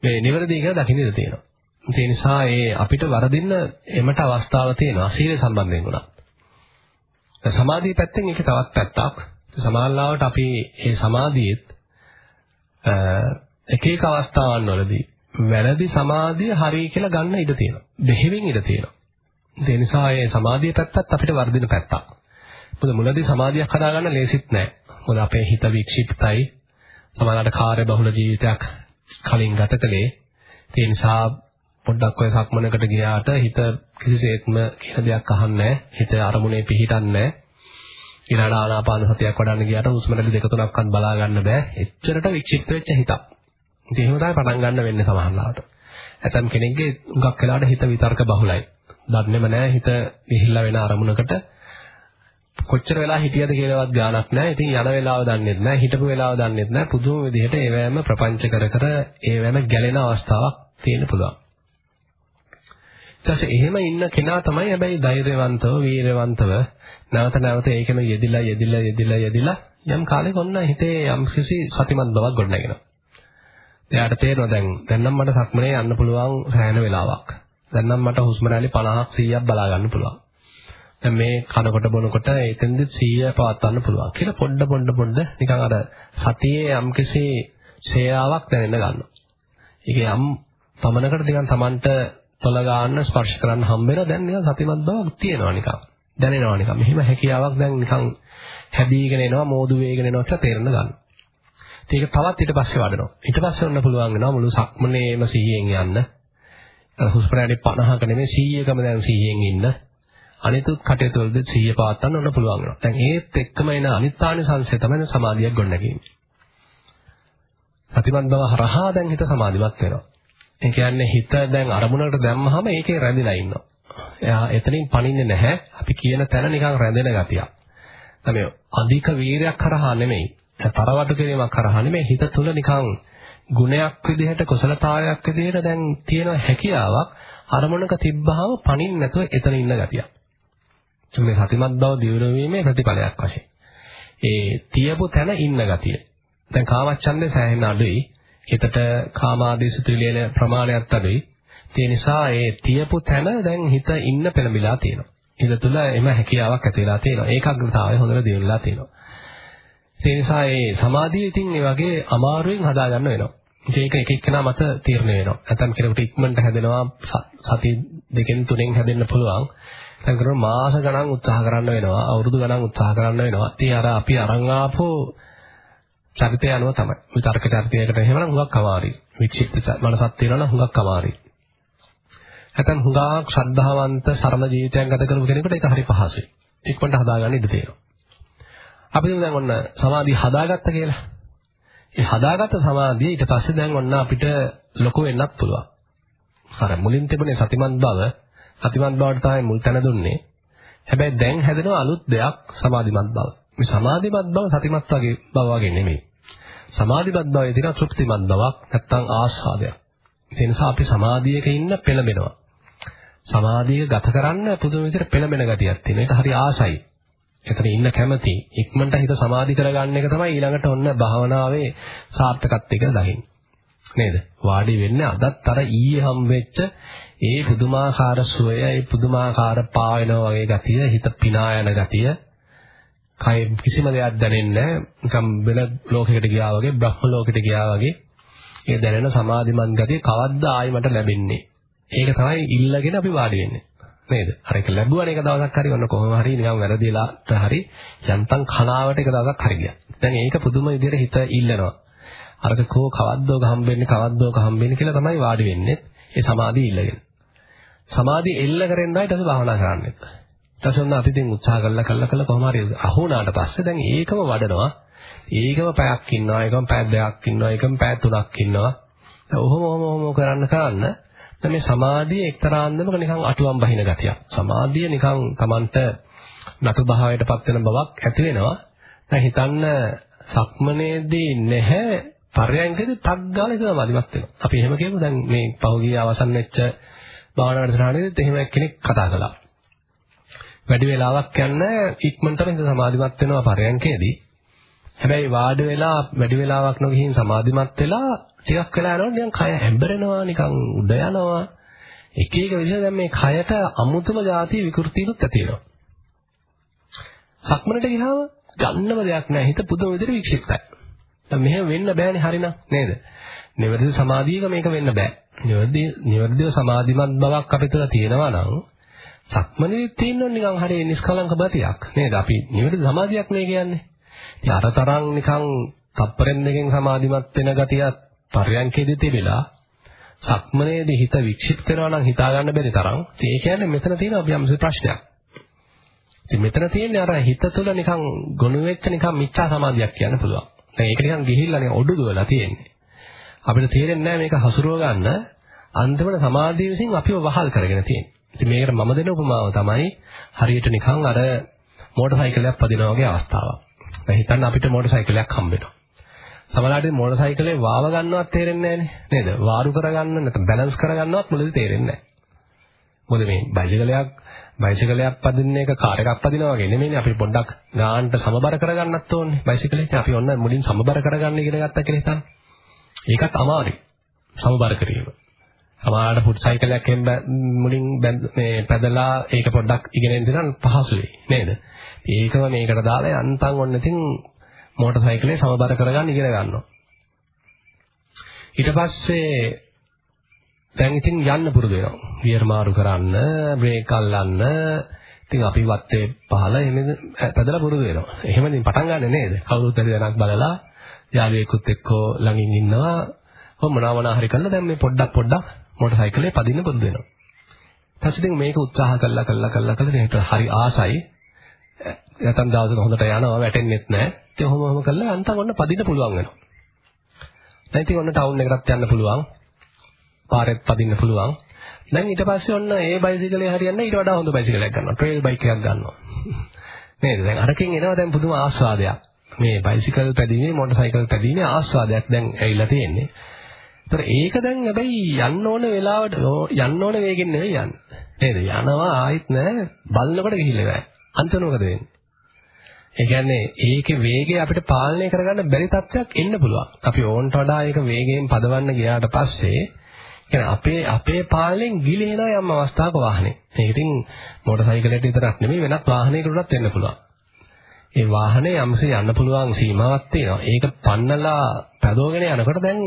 මේ නිවැරදි කියලා දකින්න ඉඩ තියෙනවා. ඒ නිසා ඒ අපිට වරදින්න එමට අවස්ථාව තියෙනවා සීල සම්බන්ධයෙන් උනත්. සමාධිය පැත්තෙන් ඒක තවත් පැත්තක්. සමාල්ලාවට අපි මේ සමාධියෙත් එක එක අවස්ථාවන් වලදී වැරදි සමාධිය හරි කියලා ගන්න ඉඩ තියෙනවා. දෙහිවින් ඉඩ තියෙනවා. ඒ නිසා මේ සමාධිය පැත්තත් අපිට වර්ධින පැත්තක්. මොකද මුලදී සමාධියක් හදාගන්න ලේසිත් නෑ. මොකද අපේ හිත වික්ෂිප්තයි. සමහරවිට කාර්ය බහුල ජීවිතයක් කලින් ගත කළේ. ඒ නිසා පොඩ්ඩක් ඔය සක්මනකට ගියාට හිත කිසිසේත්ම කියන දෙයක් අහන්නේ හිත අරමුණේ පිහිටන්නේ ඊළඟ ආනාපාන සතියක් වඩන්න ගියාට හුස්ම රැලි දෙක තුනක්වත් බලා ගන්න බෑ. එච්චරට වික්ෂිප්ත වෙච්ච හිතක්. ඉතින් එහෙම තමයි පටන් ගන්න වෙන්නේ සමහරවිට. ඇතම් කෙනෙක්ගේ උඟක් වෙලාවට හිත විතර්ක බහුලයි. දන්නේම නැහැ හිත විහිල්ලා වෙන අරමුණකට කොච්චර වෙලා හිටියද කියලාවත් ගාණක් නැහැ. ඉතින් යන වෙලාව දන්නෙත් නැහැ, හිටපු වෙලාව දන්නෙත් නැහැ. පුදුම විදිහට ඒවැම ප්‍රපංච කර කර ඒවැම ගැලෙන අවස්ථාවක් තියෙන්න පුළුවන්. ඊට එහෙම ඉන්න කෙනා තමයි හැබැයි ධෛර්යවන්තව, වීරවන්තව නැවත නැවත ඒකම යෙදිලා යෙදිලා යෙදිලා යෙදිලා යම් කාලෙක ඔන්න හිතේ යම් කිසි සතිමත් බවක් ගොඩනගෙනවා. එයාට තේරෙනවා දැන් දැන් නම් මට සක්මනේ යන්න පුළුවන් සෑහෙන වෙලාවක්. දැන් නම් මට හුස්ම රැලි 50ක් 100ක් බලා ගන්න පුළුවන්. දැන් මේ කනකොට බොනකොට එතෙන්දි 100 පවත්වන්න පුළුවන් කියලා පොඩ පොඩ පොඩ නිකන් අර සතියේ යම්කිසි ශේයාවක් දැනෙන්න ගන්නවා. ඒක යම් පමණකට නිකන් Tamanට තොල ගන්න ස්පර්ශ කරන්න හම්බ වෙනවා දැන් නිකන් සතිමත් බවක් තියෙනවා නිකන්. දැනෙනවා නිකන්. මෙහිම හැකියාවක් දැන් නිකන් හැදීගෙන එනවා මෝදු වේගෙන එනවා කියලා තේරෙන්න ගන්නවා. ඒක තවත් ඊට පස්සේ වඩනවා. ඊට පස්සේ ඔන්න පුළුවන් වෙනවා මුළු සක්මනේම සිහියෙන් යන්න. හුස්ම රැලි 50ක නෙමෙයි 100කම දැන් සිහියෙන් ඉන්න. අනිතුත් කටයුතු වලදී සිහිය පවත්වන්න ඔන්න පුළුවන් වෙනවා. දැන් ඒත් එක්කම එන අනිත්‍යානි සංසය තමයි සමාධියක් ගොඩනැගෙන්නේ. සතිමත් බව හරහා දැන් හිත සමාධිමත් වෙනවා. ඒ කියන්නේ හිත දැන් අරමුණකට දැම්මහම ඒකේ රැඳිලා ඉන්නවා. එයා එතනින් පණින්නේ නැහැ. අපි කියන තැන නිකන් රැඳෙන ගතියක්. තමයි අධික වීරයක් කරහා නෙමෙයි. තරවටු කිරීමක් කරහා නෙමෙයි හිත තුල නිකන් ගුණයක් විදිහට කුසලතාවයක් විදිහට දැන් තියෙන හැකියාවක් අරමුණක තිබ්බහම පණින්න නැතුව එතන ඉන්න ගතියක්. මේ සතිමත් බව දියුණු වීමේ ප්‍රතිඵලයක් වශයෙන්. ඒ තියපු තැන ඉන්න ගතිය. දැන් කාමච්ඡන්දේ සෑහෙන අඩුයි. හිතට කාමාදී සිතුවිලින ප්‍රමාණයත් අඩුයි. ඒ නිසා ඒ තියපු තැන දැන් හිත ඉන්න පෙළඹිලා තියෙනවා. හිත තුළ එම හැකියාවක් ඇති වෙලා තියෙනවා. ඒකාග්‍රතාවය හොඳට දියුණුලා තියෙනවා. ඒ නිසා ඒ සමාධිය ඉතින් ඒ වගේ අමාරුවෙන් හදාගන්න වෙනවා. ඒක එක එක්කෙනා මත තීරණය වෙනවා. නැත්නම් කෙනෙකුට ඉක්මනට හැදෙනවා සති දෙකෙන් තුනෙන් හැදෙන්න පුළුවන්. දැන් කරන මාස ගණන් උත්සාහ කරන්න වෙනවා. අවුරුදු ගණන් උත්සාහ කරන්න වෙනවා. ඉතින් අර අපි අරන් ආපෝ චරිතය අනුව තමයි. විතර්ක චරිතයකට එහෙමනම් හුඟක් අමාරුයි. වික්ෂිප්ත මනසක් තියෙනවා නම් හුඟක් අමාරුයි. නැත්නම් හුඟක් ශ්‍රද්ධාවන්ත සරල ජීවිතයක් ගත කරපු කෙනෙකුට ඒක හරි පහසුයි. ඉක්මනට හදාගන්න ඉඩ තියෙනවා. අපි දැන් ඔන්න සමාධිය හදාගත්ත කියලා. ඒ හදාගත්ත සමාධිය ඊට පස්සේ දැන් ඔන්න අපිට ලොකු වෙන්නත් පුළුවන්. අර මුලින් තිබුණේ සතිමත් බව, සතිමත් බවට තමයි මුල් තැන දුන්නේ. හැබැයි දැන් හැදෙන අලුත් දෙයක් සමාධිමත් බව. මේ සමාධිමත් බව සතිමත් වගේ බව වගේ නෙමෙයි. සමාධිමත් බවයේ තියෙන තෘප්තිමත් බවක් නැත්තම් ආස්වාදයක්. ඒ නිසා අපි සමාධියක ඉන්න පෙළඹෙනවා. සමාධිය ගත කරන්න පුදුම විදිහට පෙළඹෙන ගතියක් තියෙනවා. ඒක හරි ආසයි. එතන ඉන්න කැමති ඉක්මනට හිත සමාධි කරගන්න එක තමයි ඊළඟට ඔන්න භාවනාවේ සාර්ථකත්වය කියලා දකින්නේ. නේද? වාඩි වෙන්නේ අදත් අර ඊයේ හම්බෙච්ච ඒ පුදුමාකාර සුවය, ඒ පුදුමාකාර පාවෙනවා වගේ ගතිය, හිත පිනා යන ගතිය, කය කිසිම දෙයක් දැනෙන්නේ නිකම් වෙන ලෝකයකට ගියා වගේ, බ්‍රහ්ම ලෝකෙට ගියා වගේ. ඒ දැනෙන සමාධිමත් ගතිය කවද්ද ආයි මට ලැබෙන්නේ? ඒක තමයි ඉල්ලගෙන අපි වාඩි වෙන්නේ. නේද? අර ඒක ලැබුවානේ එක දවසක් හරි ඔන්න කොහොම හරි නිකන් වැරදිලාට හරි යන්තම් කලාවට එක දවසක් හරි ගියා. දැන් ඒක පුදුම විදිහට හිත ඉල්ලනවා. අරක කෝ කවද්දෝක හම්බෙන්නේ කවද්දෝක හම්බෙන්නේ කියලා තමයි වාඩි වෙන්නේ. ඒ සමාධිය ඉල්ලගෙන. සමාධිය එල්ල කරෙන් තමයි ඊට පස්සේ භාවනා කරන්නේ. ඊට පස්සේ ඔන්න අපි දැන් උත්සාහ කළා කළා කළා කොහොම හරි අහුණාට පස්සේ දැන් ඒකම වඩනවා. ඒකම පැයක් ඉන්නවා, ඒකම පැය දෙකක් ඉන්නවා, ඒකම පැය තුනක් ඉන්නවා. ඔහොම ඔහොම ඔහොම කරන්න කරන්න දැන් මේ සමාධිය එක්තරා අන්දමක නිකන් අටුවම් බහින ගතියක්. සමාධිය නිකන් Tamanට නතු භාවයටපත් වෙන බවක් ඇති වෙනවා. දැන් හිතන්න සක්මනේදී නැහැ පරයන්කදී තක් ගාලා ඒක සමාධිමත් වෙනවා. අපි එහෙම කියමු දැන් මේ පහුගිය අවසන් වෙච්ච භාවනා වැඩසටහනේදීත් එහෙම කෙනෙක් කතා කළා. වැඩි වෙලාවක් යන ඉක්මනටම හිත සමාධිමත් වෙනවා පරයන්කේදී. හැබැයි වාඩි වෙලා වැඩි වෙලාවක් නොගිහින් සමාධිමත් වෙලා ටිකක් වෙලා යනකොට නිකන් කය හැඹරෙනවා නිකන් උඩ යනවා. එක එක විදිහ දැන් මේ කයට අමුතුම જાති විකෘතිනුත් ඇති වෙනවා. සක්මනට ගියාම ගන්නම දෙයක් නැහැ. හිත පුදුම විදිහට වික්ෂිප්තයි. දැන් මෙහෙම වෙන්න බෑනේ හරිනම් නේද? නිවැරදි සමාධියක මේක වෙන්න බෑ. නිවැරදි නිවැරදිව සමාධිමත් බවක් අපිට තියෙනවා නම් සක්මනේ තියෙනවා නිකන් හරි නිස්කලංක බතියක් නේද? අපි නිවැරදි සමාධියක් නේ කියන්නේ. ඉතින් අරතරන් නිකන් තප්පරෙන් දෙකෙන් සමාධිමත් වෙන ගතියක් පරයන්කේදී තිබිලා සක්මනේදී හිත වික්ෂිප්ත වෙනවා නම් හිතා ගන්න බැරි තරම් ඒ කියන්නේ මෙතන තියෙන අභියම්ස ප්‍රශ්නයක්. ඉතින් මෙතන තියෙන්නේ අර හිත තුළ නිකන් ගොනු වෙච්ච නිකන් මිච්ඡා සමාධියක් කියන්න පුළුවන්. දැන් ඒක නිකන් ගිහිල්ලා නිකන් ඔඩු දුවලා තියෙන්නේ. අපිට තේරෙන්නේ නැහැ මේක හසුරුව ගන්න අන්තිමට සමාධිය විසින් අපිව වහල් කරගෙන තියෙන්නේ. ඉතින් මේකට මම දෙන උපමාව තමයි හරියට නිකන් අර මෝටර් සයිකලයක් පදිනවා වගේ අවස්ථාවක්. දැන් හිතන්න අපිට මෝටර් සයිකලයක් හම්බ වෙනවා. සමහරවිට මොටර් සයිකලේ වාව ගන්නවත් තේරෙන්නේ නැහැ නේද? වාරු කරගන්න නැත්නම් බැලන්ස් කරගන්නවත් මුලදී තේරෙන්නේ නැහැ. මොකද මේ බයිසිකලයක් බයිසිකලයක් පදින්න එක කාර් එකක් පදිනවා වගේ නෙමෙයිනේ අපි පොඩ්ඩක් ගානට සමබර කරගන්නත් ඕනේ බයිසිකලේ. අපි ඔන්න මුලින් සමබර කරගන්න ඉගෙන ගත්තා කියලා හිතන්න. ඒකත් අමාරුයි. සමබර කිරීම. සමහරවිට ෆුට් සයිකලයක් එන්න මුලින් මේ පැදලා ඒක පොඩ්ඩක් ඉගෙන ගන්න පහසුයි නේද? ඒකම මේකට දාලා යන්තම් ඔන්න ඉතින් මෝටර් සයිකලේ සමබර කරගන්න ඉගෙන ගන්නවා. ඊට පස්සේ දැන් ඉතින් යන්න පුරුදු වෙනවා. ගියර් මාරු කරන්න, බ්‍රේක් අල්ලන්න. ඉතින් අපි වත්තේ පහල එමෙ පැදලා පුරුදු වෙනවා. එහෙම ඉතින් පටන් ගන්න නේද? කවුරුත් දෙයක් බලලා යාළුවෙකුත් එක්කෝ ළඟින් ඉන්නවා. කොහොම මොනවා මොනවා හරි කරලා දැන් මේ පොඩ්ඩක් පොඩ්ඩක් මෝටර් සයිකලේ පදින්න පුරුදු වෙනවා. ඊපස්සේ ඉතින් මේක උත්සාහ කළා කළා කළා කළා මේකට හරි ආසයි. නැතන් දවසක හොඳට යනවා වැටෙන්නෙත් නැහැ. ඉතින් ඔහොම ඔහොම කළා අන්තම් ඔන්න පදින්න පුළුවන් වෙනවා. දැන් ඉතින් ඔන්න ටවුන් එකටත් යන්න පුළුවන්. පාරෙත් පදින්න පුළුවන්. දැන් ඊට පස්සේ ඔන්න ඒ බයිසිකලේ හරියන්නේ ඊට වඩා හොඳ බයිසිකලයක් ගන්නවා. ට්‍රේල් බයික් එකක් ගන්නවා. නේද? දැන් අරකින් එනවා දැන් පුදුම ආස්වාදයක්. මේ බයිසිකල් පැදීමේ මොටර් සයිකල් පැදීමේ ආස්වාදයක් දැන් ඇවිල්ලා තියෙන්නේ. ඒතර ඒක දැන් හැබැයි යන්න ඕන වෙලාවට යන්න ඕන වේගෙන් නෙවෙයි යන්නේ. නේද? යනවා ආයිත් නෑ බලනකොට ගිහිල්ලා නැහැ. අන්තිම මොකද වෙන්නේ? ඒ කියන්නේ ඒකේ වේගය අපිට පාලනය කරගන්න බැරි තත්ත්වයක් එන්න පුළුවන්. අපි ඕන්ට වඩා ඒක වේගයෙන් පදවන්න ගියාට පස්සේ කියන්නේ අපේ අපේ පාලනයෙන් ගිලිහෙන යම් අවස්ථාවක වාහනේ. ඒක ඉතින් මෝටර් සයිකලයට විතරක් නෙමෙයි වෙනත් වාහනයකටත් වෙන්න පුළුවන්. ඒ වාහනේ යම්සේ යන්න පුළුවන් සීමාවක් තියෙනවා. ඒක පන්නලා පැදවගෙන යනකොට දැන්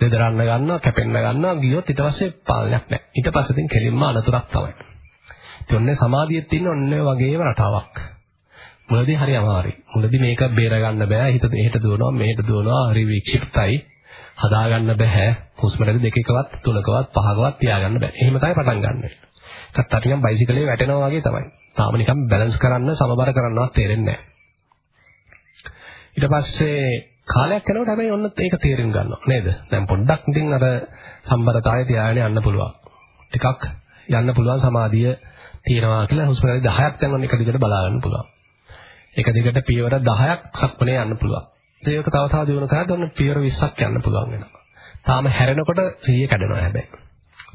දෙදරන්න ගන්නවා, කැපෙන්න ගන්නවා, ගියොත් ඊට පස්සේ පාලනයක් නැහැ. ඊට පස්සේ ඉතින් කෙලින්ම අනතුරක් තමයි. ඉතින් ඔන්නේ සමාධියෙත් තියෙන ඔන්නේ වගේම රටාවක්. මුලදී හරි අමාරුයි. මුලදී මේක බේර ගන්න බෑ. හිත එහෙට දුවනවා, මෙහෙට දුවනවා, හරි වික්ෂිප්තයි. හදා ගන්න බෑ. හුස්ම රැලි දෙකකවත්, තුනකවත්, පහකවත් තියාගන්න බෑ. එහෙම තමයි පටන් ගන්න. ඒකත් අටිකම් බයිසිකලේ වැටෙනවා වගේ තමයි. තාම නිකන් බැලන්ස් කරන්න, සමබර කරන්නවත් තේරෙන්නේ නැහැ. ඊට පස්සේ කාලයක් යනකොට හැබැයි ඔන්න ඒක තේරුම් ගන්නවා නේද? දැන් පොඩ්ඩක් ඉතින් අර සම්බරතාවය තියාගෙන යන්න පුළුවන්. ටිකක් යන්න පුළුවන් සමාධිය තියෙනවා කියලා හුස්ම රැලි 10ක් දැන් ඔන්න එක දිගට බලා ගන්න පුළුවන්. එක දිගට පියවර 10ක් සක්මනේ යන්න පුළුවන්. ඒක තව තව දිනු කරද්දී ඔන්න පියවර 20ක් යන්න පුළුවන් වෙනවා. තාම හැරෙනකොට 100 කැඩෙනවා හැබැයි.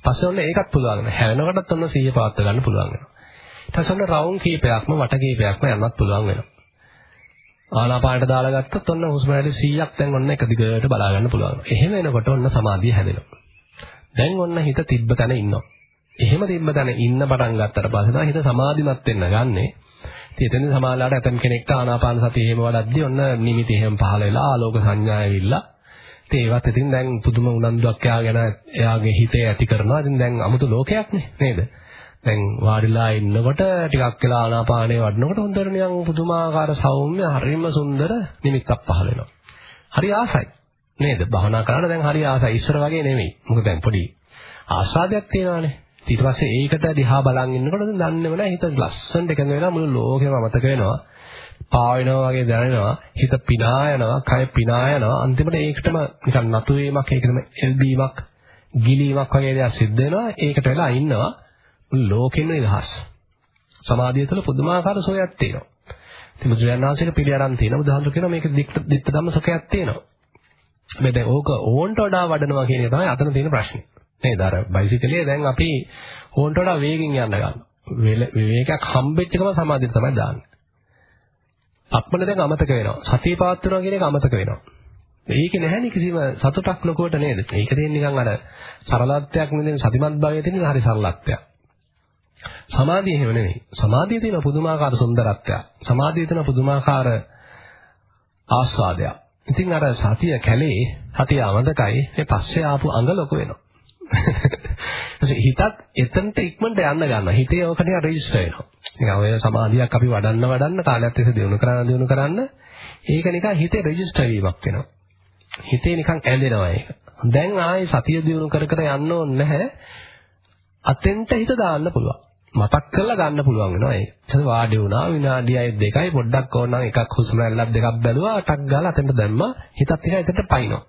පස්සේ ඔන්න ඒකත් පුළුවන් වෙනවා. හැරෙනකොටත් ඔන්න 100 පවත්වා ගන්න පුළුවන් වෙනවා. ඊට පස්සේ ඔන්න රවුම් කීපයක්ම වට කීපයක්ම යන්නත් පුළුවන් වෙනවා. ආනාපානට දාලා ගත්තොත් ඔන්න හුස්ම රැලි 100ක් දැන් ඔන්න එක දිගට බලා ගන්න පුළුවන්. එහෙම එනකොට ඔන්න සමාධිය හැදෙනවා. දැන් ඔන්න හිත තිබ්බ තැන ඉන්නවා. එහෙම තිබ්බ තැන ඉන්න පටන් ගත්තට පස්සේ තමයි හිත සමාධිමත් වෙන්න ගන්නෙ. ඉතින් එතෙන් සමාලාට ඇතම් කෙනෙක්ට ආනාපාන සතිය එහෙම වඩද්දී ඔන්න නිමිති එහෙම පහළ වෙලා ආලෝක සංඥා ඇවිල්ලා ඉතින් ඒවත් ඉතින් දැන් පුදුම උනන්දුවක් එයාගෙන එයාගේ හිතේ ඇති කරනවා. ඉතින් දැන් 아무තු ලෝකයක් නේද? දැන් වාඩිලා ඉන්නකොට ටිකක් වෙලා ආනාපානේ වඩනකොට හොඳට නිකන් පුදුමාකාර සෞම්‍ය හරිම සුන්දර නිමිත්තක් පහළ වෙනවා. හරි ආසයි. නේද? භවනා කරන්න දැන් හරි ආසයි. ඉස්සර වගේ නෙමෙයි. මොකද දැන් පොඩි ආස්වාදයක් තියෙනවානේ. ඊට පස්සේ ඒකට දිහා බලන් ඉන්නකොට දන්නේම නැහැ හිත ලස්සනට එකඟ වෙලා මුළු ලෝකෙම අමතක වෙනවා. පා වෙනවා වගේ දැනෙනවා. හිත පිනා යනවා, කය පිනා යනවා. අන්තිමට ඒකටම නිකන් නතු වීමක්, ඒකටම එල්බීමක්, ගිලීමක් වගේ දේවල් සිද්ධ වෙනවා. ඒකට වෙලා ඉන්නවා. ලෝකෙම නිදහස්. සමාධිය තුළ පුදුමාකාර සෝයක් තියෙනවා. ඉතින් බුදුරජාණන් වහන්සේට පිළි අරන් තියෙනවා. බුදුහාමුදුරු කියනවා මේක දික්ත ධම්ම සොකයක් තියෙනවා. මේ දැන් ඕක ඕන්ට වඩා වඩනවා කියන එක තමයි අතන තියෙන ප්‍රශ්නේ. නේද? අර බයිසිකලයේ දැන් අපි ඕන්ට වඩා වේගෙන් යන්න ගන්නවා. විවේකයක් හම්බෙච්ච ගමන් සමාධියට තමයි දාන්නේ. අක්මන දැන් අමතක වෙනවා. සතිය පවත්වනවා කියන එක අමතක වෙනවා. ඒක නැහැනේ කිසිම සතුටක් ලොකුවට නේද? ඒක තියෙන්නේ නිකන් අර සරලත්වයක් නෙවෙයි සතිමත් භාවය තියෙන හරි සරලත්වයක්. සමාධිය එහෙම නෙවෙයි. සමාධිය තියෙන පුදුමාකාර සුන්දරත්වයක්. සමාධිය තියෙන පුදුමාකාර ආස්වාදයක්. ඉතින් අර සතිය කැලේ සතිය අමතකයි මේ පස්සේ ආපු අඟ ලොකු වෙනවා. හිතත් එතනට ඉක්මනට යන්න ගන්නවා. හිතේ ඕක නිකන් රෙජිස්ටර් වෙනවා. නිකන් ඔය සමාධියක් අපි වඩන්න වඩන්න කාලයක් තිස්සේ දිනු කරන්න දිනු කරන්න ඒක නිකන් හිතේ රෙජිස්ටර් වීමක් වෙනවා. හිතේ නිකන් ඇඳෙනවා ඒක. දැන් ආයේ සතිය දිනු කර කර යන්න ඕනේ නැහැ. අතෙන්ට හිත දාන්න පුළුවන්. මතක් කරලා ගන්න පුළුවන් වෙනවා ඒක. ඊට වාඩි වුණා විනාඩියයි දෙකයි පොඩ්ඩක් ඕනනම් එකක් හුස්ම රැල්ලක් දෙකක් බැලුවා ටක් ගාලා අතෙන්ට දැම්මා හිතත් එක එතනට පයින්නවා.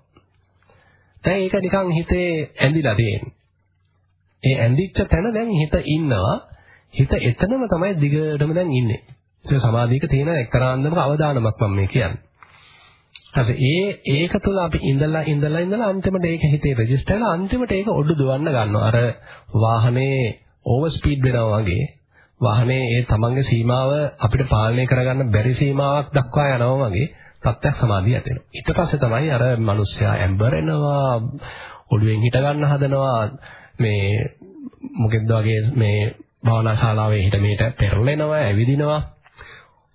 දැන් ඒක නිකන් හිතේ ඇඳිලා තියෙන්නේ. ඒ ඇඳිච්ච තැන දැන් හිත ඉන්නවා. හිත එතනම තමයි දිගටම දැන් ඉන්නේ. ඒක සමාධියක තියෙන එක්තරාන්දමක අවදානමක් මම මේ කියන්නේ. ඊට ඒ ඒක තුළ අපි ඉඳලා ඉඳලා ඉඳලා අන්තිමට ඒක හිතේ රෙජිස්ටර් වෙලා අන්තිමට ඒක ඔඩු දුවන්න ගන්නවා. අර වාහනේ ඕවර් ස්පීඩ් වෙනවා වගේ වාහනේ ඒ තමන්ගේ සීමාව අපිට පාලනය කරගන්න බැරි සීමාවක් දක්වා යනවා වගේ ප්‍රත්‍යක් සමාධිය ඇති වෙනවා. ඊට පස්සේ තමයි අර මිනිස්සයා ඇඹරෙනවා, ඔළුවෙන් හිට ගන්න හදනවා, මේ මොකෙක්ද වගේ මේ භාවනා ශාලාවේ හිට මෙහෙට පෙරලෙනවා, ඇවිදිනවා.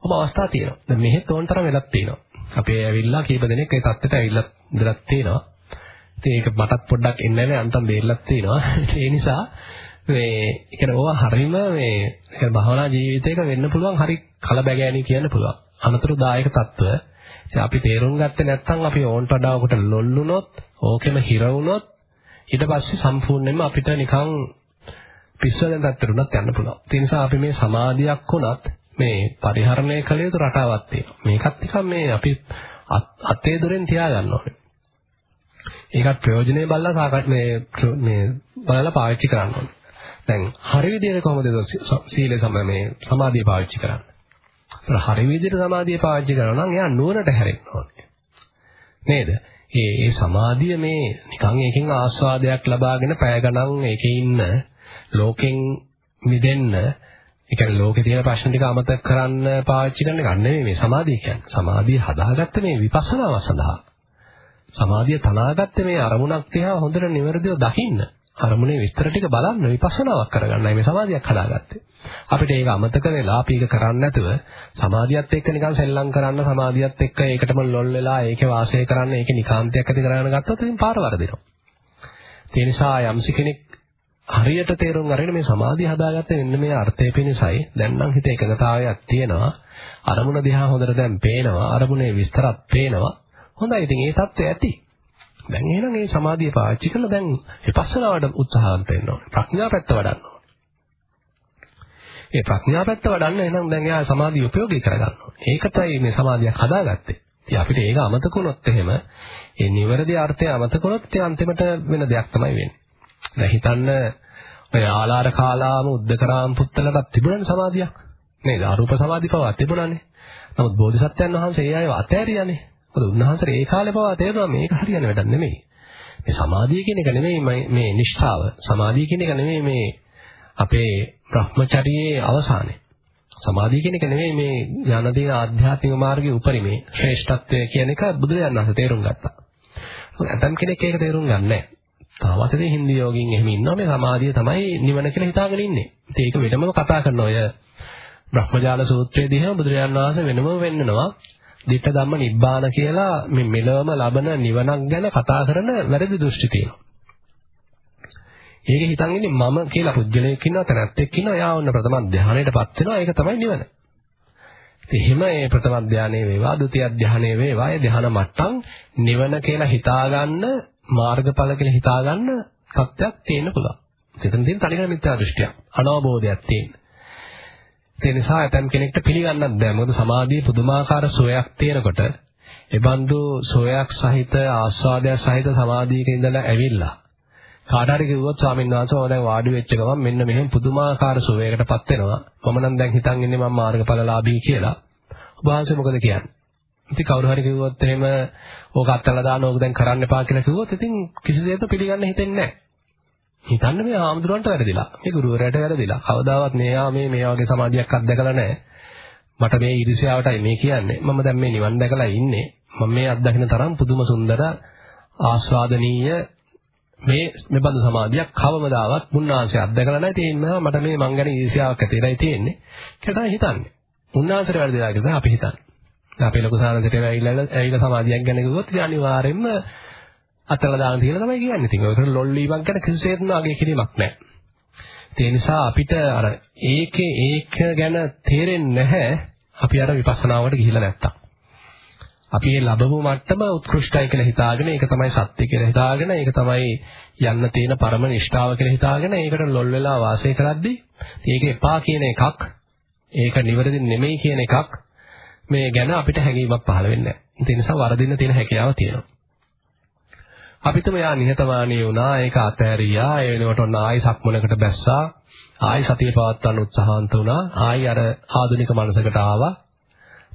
ඔබ අවස්ථා තියෙනවා. දැන් මෙහෙත් ඕන තරම් වෙලක් තියෙනවා. අපි ඇවිල්ලා කීප දෙනෙක් ඒ தත්තෙට ඇවිල්ලා ඉඳලා තියෙනවා. ඉතින් ඒක මටත් පොඩ්ඩක් එන්නේ නැහැ අන්තම් බේරලක් තියෙනවා. ඒ නිසා මේ කියන්නේ ඕවා හරීම මේ කියන්නේ භවනා ජීවිතයක වෙන්න පුළුවන් හරි කලබගෑනි කියන්න පුළුවන්. අනතුරුදායක తত্ত্ব ඉතින් අපි තේරුම් ගත්තේ නැත්නම් අපි ඕන්ට වඩාවකට ලොල් වුණොත්, ඕකෙම හිර වුණොත් ඊට පස්සේ සම්පූර්ණයෙන්ම අපිට නිකන් පිස්සුවෙන් තත්ත්වරුණත් යන්න පුළුවන්. ඒ නිසා අපි මේ සමාධියක් වුණත් මේ පරිහරණය කළ යුතු රටාවක් තියෙනවා. මේකත් නිකන් මේ අපි අතේ දොරෙන් තියාගන්න ඕනේ. ඒකත් ප්‍රයෝජනෙ බලලා සාකච්ඡා මේ මේ බලලා පාවිච්චි කරන්න ඕනේ. දැන් හරි විදිහට කොහොමද සීලය සම මේ සමාධිය පාවිච්චි කරන්නේ? ඒත් හරි විදිහට සමාධිය පාවිච්චි කරනවා නම් එයා නුවණට හැරෙන්න ඕනේ. නේද? ඒ ඒ සමාධිය මේ නිකන් එකකින් ආස්වාදයක් ලබාගෙන පැය ගණන් ඒකේ ඉන්න ලෝකෙන් මිදෙන්න ඒ කියන්නේ ලෝකේ තියෙන ප්‍රශ්න ටික අමතක කරන්න පාවිච්චි කරන එක නෙමෙයි මේ සමාධිය කියන්නේ. සමාධිය හදාගත්තේ මේ විපස්සනාව සඳහා. සමාධිය තනාගත්තේ මේ අරමුණක් තියා හොඳට නිවැරදිව දකින්න. අරමුණේ විස්තර ටික බලන්න විපස්සනාවක් කරගන්නයි මේ සමාධියක් හදාගත්තේ. අපිට ඒක අමතක වෙලා අපි ඒක කරන්නේ නැතුව සමාධියත් එක්ක නිකන් සෙල්ලම් කරන්න සමාධියත් එක්ක ඒකටම ලොල් වෙලා ඒකේ වාසය කරන්න ඒකේ නිකාන්තයක් ඇති කරගෙන ගත්තොත් ඉතින් පාර වරදිනවා. ඒ නිසා යම්සි කෙනෙක් හරියට තේරුම් අරගෙන මේ සමාධිය හදාගත්තේ මෙන්න මේ අර්ථය පිණිසයි. දැන් නම් හිත එකගතාවයක් තියෙනවා. අරමුණ දිහා හොඳට දැන් පේනවා. අරමුණේ විස්තරත් පේනවා. හොඳයි ඉතින් ඒ தත්ත්වය ඇති. දැන් එහෙනම් මේ සමාධිය පාවිච්චි කරලා දැන් විපස්සනාවට උත්සාහන්ත වෙන්න ඕනේ. ප්‍රඥා පැත්ත වඩන්න ඕනේ. ඒ ප්‍රඥා පැත්ත වඩන්න එහෙනම් දැන් එයා සමාධිය උපයෝගී කරගන්න ඕනේ. ඒකටයි මේ සමාධියක් හදාගත්තේ. ඉතින් අපිට ඒක අමතක වුණොත් එහෙම ඒ නිවැරදි අර්ථය අමතක වුණොත් ඒ අන්තිමට වෙන දෙයක් තමයි වෙන්නේ. දැන් හිතන්න ඔය ආලාර කාලාම උද්දකරාම පුත්තලට තිබුණනේ සමාධියක්. නේද? අරූප සමාධි පවා තිබුණානේ. නමුත් බෝධිසත්වයන් වහන්සේ ඒ අයව අතෑරියානේ. මොකද උන්වහන්සේට ඒ කාලේ පවා තේරුණා මේක හරියන වැඩක් නෙමෙයි. මේ සමාධිය කියන එක නෙමෙයි මේ නිෂ්ඨාව. සමාධිය කියන එක නෙමෙයි මේ අපේ Brahmacharyaයේ අවසානය. සමාධිය කියන එක නෙමෙයි මේ ඥානදීන ආධ්‍යාත්මික මාර්ගයේ උපරිමේ ශ්‍රේෂ්ඨත්වය කියන එක බුදුරජාණන් වහන්සේ තේරුම් ගත්තා. ඇතම් කෙනෙක් ඒක තේරුම් ගන්නේ නැහැ. තාමත් ඉතින් හින්දු යෝගින් එහෙම ඉන්නවා මේ සමාධිය තමයි නිවන කියලා හිතාගෙන ඉන්නේ. ඉතින් ඒක වෙනම කතා කරන ඔය බ්‍රහ්මජාල සූත්‍රයේදී හැම බුදුරජාණන් වහන්සේ වෙනම වෙන්නනවා. Ditta ධම්ම නිබ්බාන කියලා මේ මෙලොවම ලබන නිවනක් ගැන කතා කරන වැරදි දෘෂ්ටි තියෙනවා. ඒක හිතන් ඉන්නේ මම කියලා පුජ්‍යලයක් ඉන්නවා තැනැත්තෙක් ඉන්නවා එයා වුණ ප්‍රථම ධානයටපත් වෙනවා ඒක තමයි නිවන. ඉතින් එහෙම ඒ ප්‍රථම ධානයේ වේවා ဒုတိ ය ධානයේ වේවා ඒ ධාන මට්ටම් නිවන කියලා හිතාගන්න මාර්ගඵල කියලා හිතාගන්න සත්‍යයක් තියෙන්න පුළුවන්. එතන තියෙන තනිකර මිත්‍යා දෘෂ්ටියක් අනවබෝධයක් තියෙන. ඒ නිසා ඇතම් කෙනෙක්ට පිළිගන්නත් බෑ. මොකද සමාධියේ පුදුමාකාර සෝයක් තියෙනකොට ඒ බඳු සෝයක් සහිත ආස්වාදයක් සහිත සමාධියක ඉඳලා ඇවිල්ලා කාට හරි කිව්වොත් ස්වාමීන් වහන්සේ මම දැන් වාඩි වෙච්ච ගමන් මෙන්න මෙහෙම පුදුමාකාර සුවයකටපත් වෙනවා. මම නම් දැන් හිතන් ඉන්නේ මම මාර්ගඵලලාභී කියලා. ඔබ වහන්සේ මොකද කියන්නේ? ඉතින් කවුරු හරි කිව්වොත් එහෙම ඕක අත්හැරලා දාන්න ඕක දැන් කරන්න එපා කියලා කිව්වොත් ඉතින් කිසිසේත් පිළිගන්න හිතෙන්නේ නැහැ. හිතන්න මේ ආම්දුරන්ට වැරදිලා. මේ ගුරුවරයාට වැරදිලා. කවදාවත් මෙයා මේ මේ වගේ සමාධියක් අත්දැකලා නැහැ. මට මේ ඊර්ෂ්‍යාවටයි මේ කියන්නේ. මම දැන් මේ නිවන් දැකලා ඉන්නේ. මම මේ අත්දකින්න තරම් පුදුම සුන්දර ආස්වාදනීය මේ මෙබඳු සමාධියක් කවමදාවත් මුන්නාංශය අත්දකලා නැහැ. ඒ නිසා මට මේ මං ගැන ඊර්ෂ්‍යාවක් ඇති වෙලායි තියෙන්නේ. කියලා තමයි හිතන්නේ. මුන්නාංශයට වැරදිලා කියලා අපි හිතන්නේ. අපේ ලොකු සානන්දට ඇවිල්ලා ඇවිල්ලා සමාධියක් ගැන කිව්වොත් ඉතින් අනිවාර්යෙන්ම අතලා දාන තියලා තමයි කියන්නේ. ඉතින් ඔයකට ලොල් වීමක් ගැන කිසිසේත්ම අගය කිරීමක් නැහැ. ඒ නිසා අපිට අර ඒකේ ඒක ගැන තේරෙන්නේ නැහැ අපි අර විපස්සනාවට ගිහිල්ලා නැත්තම්. අපි මේ ලැබපු මට්ටම උත්කෘෂ්ටයි කියලා හිතාගෙන ඒක තමයි සත්‍ය කියලා හිතාගෙන ඒක තමයි යන්න තියෙන පරම නිෂ්ඨාව කියලා හිතාගෙන ඒකට ලොල් වෙලා වාසය කරද්දී ඒක එපා කියන එකක් ඒක නිවැරදි නෙමෙයි කියන එකක් මේ ගැන අපිට හැඟීමක් පහළ වෙන්නේ නැහැ. ඒ නිසා වරදින්න තියෙන හැකියාව තියෙනවා. අපිටම යා නිහතමානී වුණා ඒක අතෑරියා ඒ වෙනකොට ඔන්න ආයි සක්මනකට බැස්සා ආයි සතිය පවත්වන්න උත්සාහන්ත වුණා ආයි අර ආධුනික මනසකට ආවා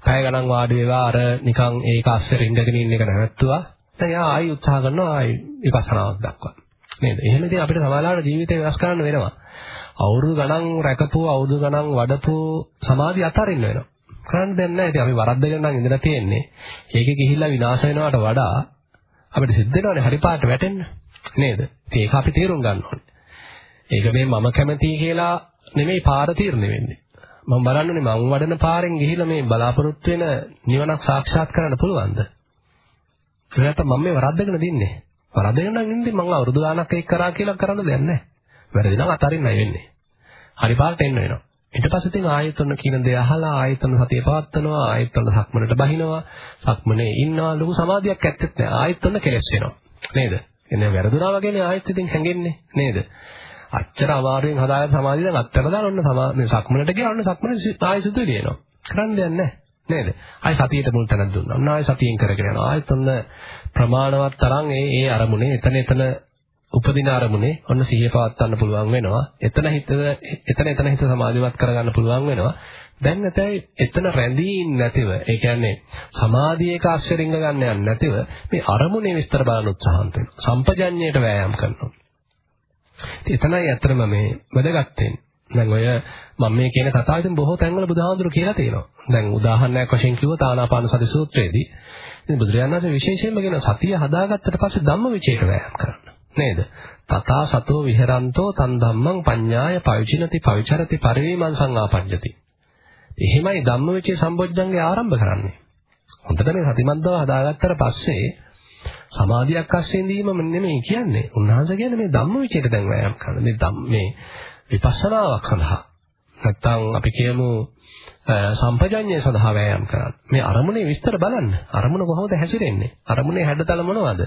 පැය ගණන් වාඩි වෙලා අර නිකන් ඒක අස්සේ රින්ගගෙන ඉන්න එක නැවැත්තුවා. දැන් එයා ආයි උත්සාහ කරනවා ආයි විපස්සනාවක් දක්වා. නේද? එහෙම ඉතින් අපිට සමාලාවට ජීවිතේ වෙනස් කරන්න වෙනවා. අවුරුදු ගණන් රැකපු අවුරුදු ගණන් වඩපු සමාධිය අතරින්න වෙනවා. කරන්න දෙන්නේ නැහැ. ඉතින් අපි වරද්දගෙන නම් ඉඳලා තියෙන්නේ. ඒකේ ගිහිල්ලා විනාශ වෙනවට වඩා අපිට සිද්ධ වෙනවනේ හරි පාට වැටෙන්න. නේද? ඒක අපි තේරුම් ගන්න ඕනේ. ඒක මේ මම කැමති කියලා නෙමෙයි පාර තීරණය වෙන්නේ. මම බලන්නේ මම වඩන පාරෙන් ගිහිල්ලා මේ බලාපොරොත්තු වෙන නිවනක් සාක්ෂාත් කරන්න පුළුවන්ද? ඒ නැත්නම් මම මේ වරද්දගෙන දින්නේ. වරද්දගෙන නම් ඉන්නේ මම අවුරුදු ගාණක් එක් කරා කියලා කරන්න දෙයක් නැහැ. වැරදි නම් අතාරින්නයි වෙන්නේ. හරි පාරට එන්න වෙනවා. ඊට පස්සේ ඉතින් ආයතන කියන දේ අහලා ආයතන සතිය පවත්නවා ආයතන සක්මනට බහිනවා සක්මනේ ඉන්නවා ලොකු සමාධියක් ඇත්තෙත් නැහැ ආයතන කෙලස් වෙනවා නේද එන්නේ වැරදුනා වගේනේ ආයත ඉතින් හැංගෙන්නේ නේද අච්චර අමාරුවෙන් හදාගත්ත සමාධිය දැන් අත්තර දාලා ඔන්න සමාධිය සක්මනට ගියා ඔන්න සක්මනේ ආයෙ සිදු වෙනවා. කරන්න දෙයක් නැහැ. නේද? ආයෙ සතියට මුල් තැනක් දුන්නා. ඔන්න ආයෙ සතියෙන් කරගෙන යනවා. ආයෙත් ඔන්න ප්‍රමාණවත් තරම් ඒ ඒ අරමුණේ එතන එතන උපදින අරමුණේ ඔන්න සිහිය පවත්වන්න පුළුවන් වෙනවා. එතන හිත එතන එතන හිත සමාධිමත් කරගන්න පුළුවන් වෙනවා. දැන් නැතයි එතන රැඳී නැතිව ඒ කියන්නේ සමාධියක ආශ්‍රයෙන් ගන්න යන්නේ නැතිව මේ අරමුණේ විස්තර බලන උත්සාහන්ත වෙනවා. සම්පජඤ්ඤයට වෑයම් කරනවා. එතනයි ඇත්තටම මේ වැදගත් වෙන්නේ. දැන් ඔය මම මේ කියන කතාව ඉතින් බොහෝ තැන්වල බුදුහාමුදුරු කියලා තියෙනවා. දැන් උදාහරණයක් වශයෙන් කිව්වොත් ආනාපාන සති සූත්‍රයේදී ඉතින් බුදුරජාණන් වහන්සේ විශේෂයෙන්ම කියන සතිය හදාගත්තට පස්සේ ධම්ම විචේක වෑයම් කරන්න. නේද? තථා සතෝ විහෙරන්තෝ තන් ධම්මං පඤ්ඤාය පවිචිනති පවිචරති පරිවේමං සංආපඤ්ඤති. එහෙමයි ධම්ම විචේ සම්බොජ්ජංගේ ආරම්භ කරන්නේ. හොඳට මේ සතිමත් බව හදාගත්තට පස්සේ සමාධියක් වශයෙන් දීමම නෙමෙයි කියන්නේ. උන්වහන්සේ කියන්නේ මේ ධම්මවිචයට දැන් වෑයම් කරන මේ ධම් මේ විපස්සනාවක් සඳහා. නැත්තම් අපි කියමු සම්පජඤ්ඤය සඳහා වෑයම් කරන්න. මේ අරමුණේ විස්තර බලන්න. අරමුණ කොහොමද හැසිරෙන්නේ? අරමුණේ හැඩතල මොනවද?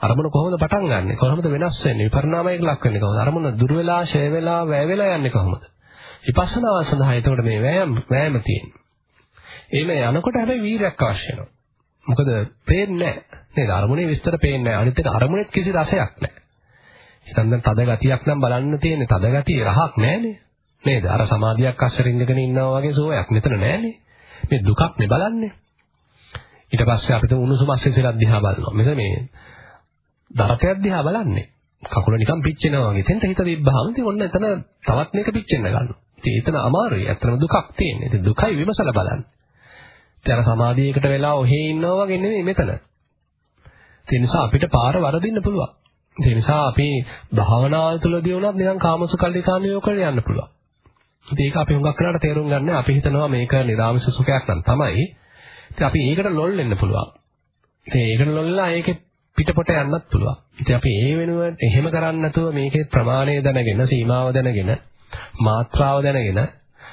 අරමුණ කොහොමද පටන් ගන්නෙ? කොහොමද වෙනස් වෙන්නේ? විපරිණාමයක ලක් වෙන්නේ කොහොමද? අරමුණ දුර වෙලා, ෂය වෙලා, වැය වෙලා යන්නේ කොහොමද? විපස්සනාව සඳහා එතකොට මේ වෑයම් වෑයම තියෙනවා. එහෙම යනකොට හැබැයි වීරයක් අවශ්‍ය වෙනවා. මොකද පේන්නේ නැහැ. නේද? අරමුණේ විස්තර පේන්නේ නැහැ. අනිත් එක අරමුණෙත් කිසි රසයක් නැහැ. හිතන්න දැන් තද ගතියක් නම් බලන්න තියෙන්නේ. තද ගතිය රහක් නැහැනේ. නේද? අර සමාධියක් අස්සර ඉඳගෙන ඉන්නවා වගේ සෝයක් මෙතන නැහැනේ. මේ දුකක් නේ බලන්නේ. ඊට පස්සේ අපිට උණුසුම අස්සෙසලක් දිහා බලනවා. මෙතන මේ දරතයක් දිහා බලන්නේ. කකුල නිකන් පිච්චෙනවා වගේ. එතෙන්ට හිත තිබ්බහම ඉතින් ඔන්න එතන තවත් මේක පිච්චෙන්න ගන්නවා. තියෙන්නේ. එතන අමාරුයි. ඇත්තම දුකක් තියෙන්නේ. ඉතින් දුකයි විමසලා බලන්න. ඉතින් අර සමාධියකට වෙලා ඔහේ ඉන්නවා වගේ නෙමෙයි මෙතන. ඒ නිසා අපිට පාර වරදින්න පුළුවන්. ඒ නිසා අපි භාවනාව තුළදී වුණත් නිකන් කාමසුකල්ලිකාමියෝ කරලා යන්න පුළුවන්. ඉතින් ඒක අපි හුඟක් කරලා තේරුම් ගන්න අපි හිතනවා මේක නිරාමිෂ සුඛයක් නම් තමයි. ඉතින් අපි ඒකට ලොල් වෙන්න පුළුවන්. ඉතින් ඒකට ලොල්ලා ඒකේ පිටපොට යන්නත් පුළුවන්. ඉතින් අපි ඒ වෙනුවට එහෙම කරන්නේ නැතුව මේකේ ප්‍රමාණය දැනගෙන සීමාව දැනගෙන මාත්‍රාව දැනගෙන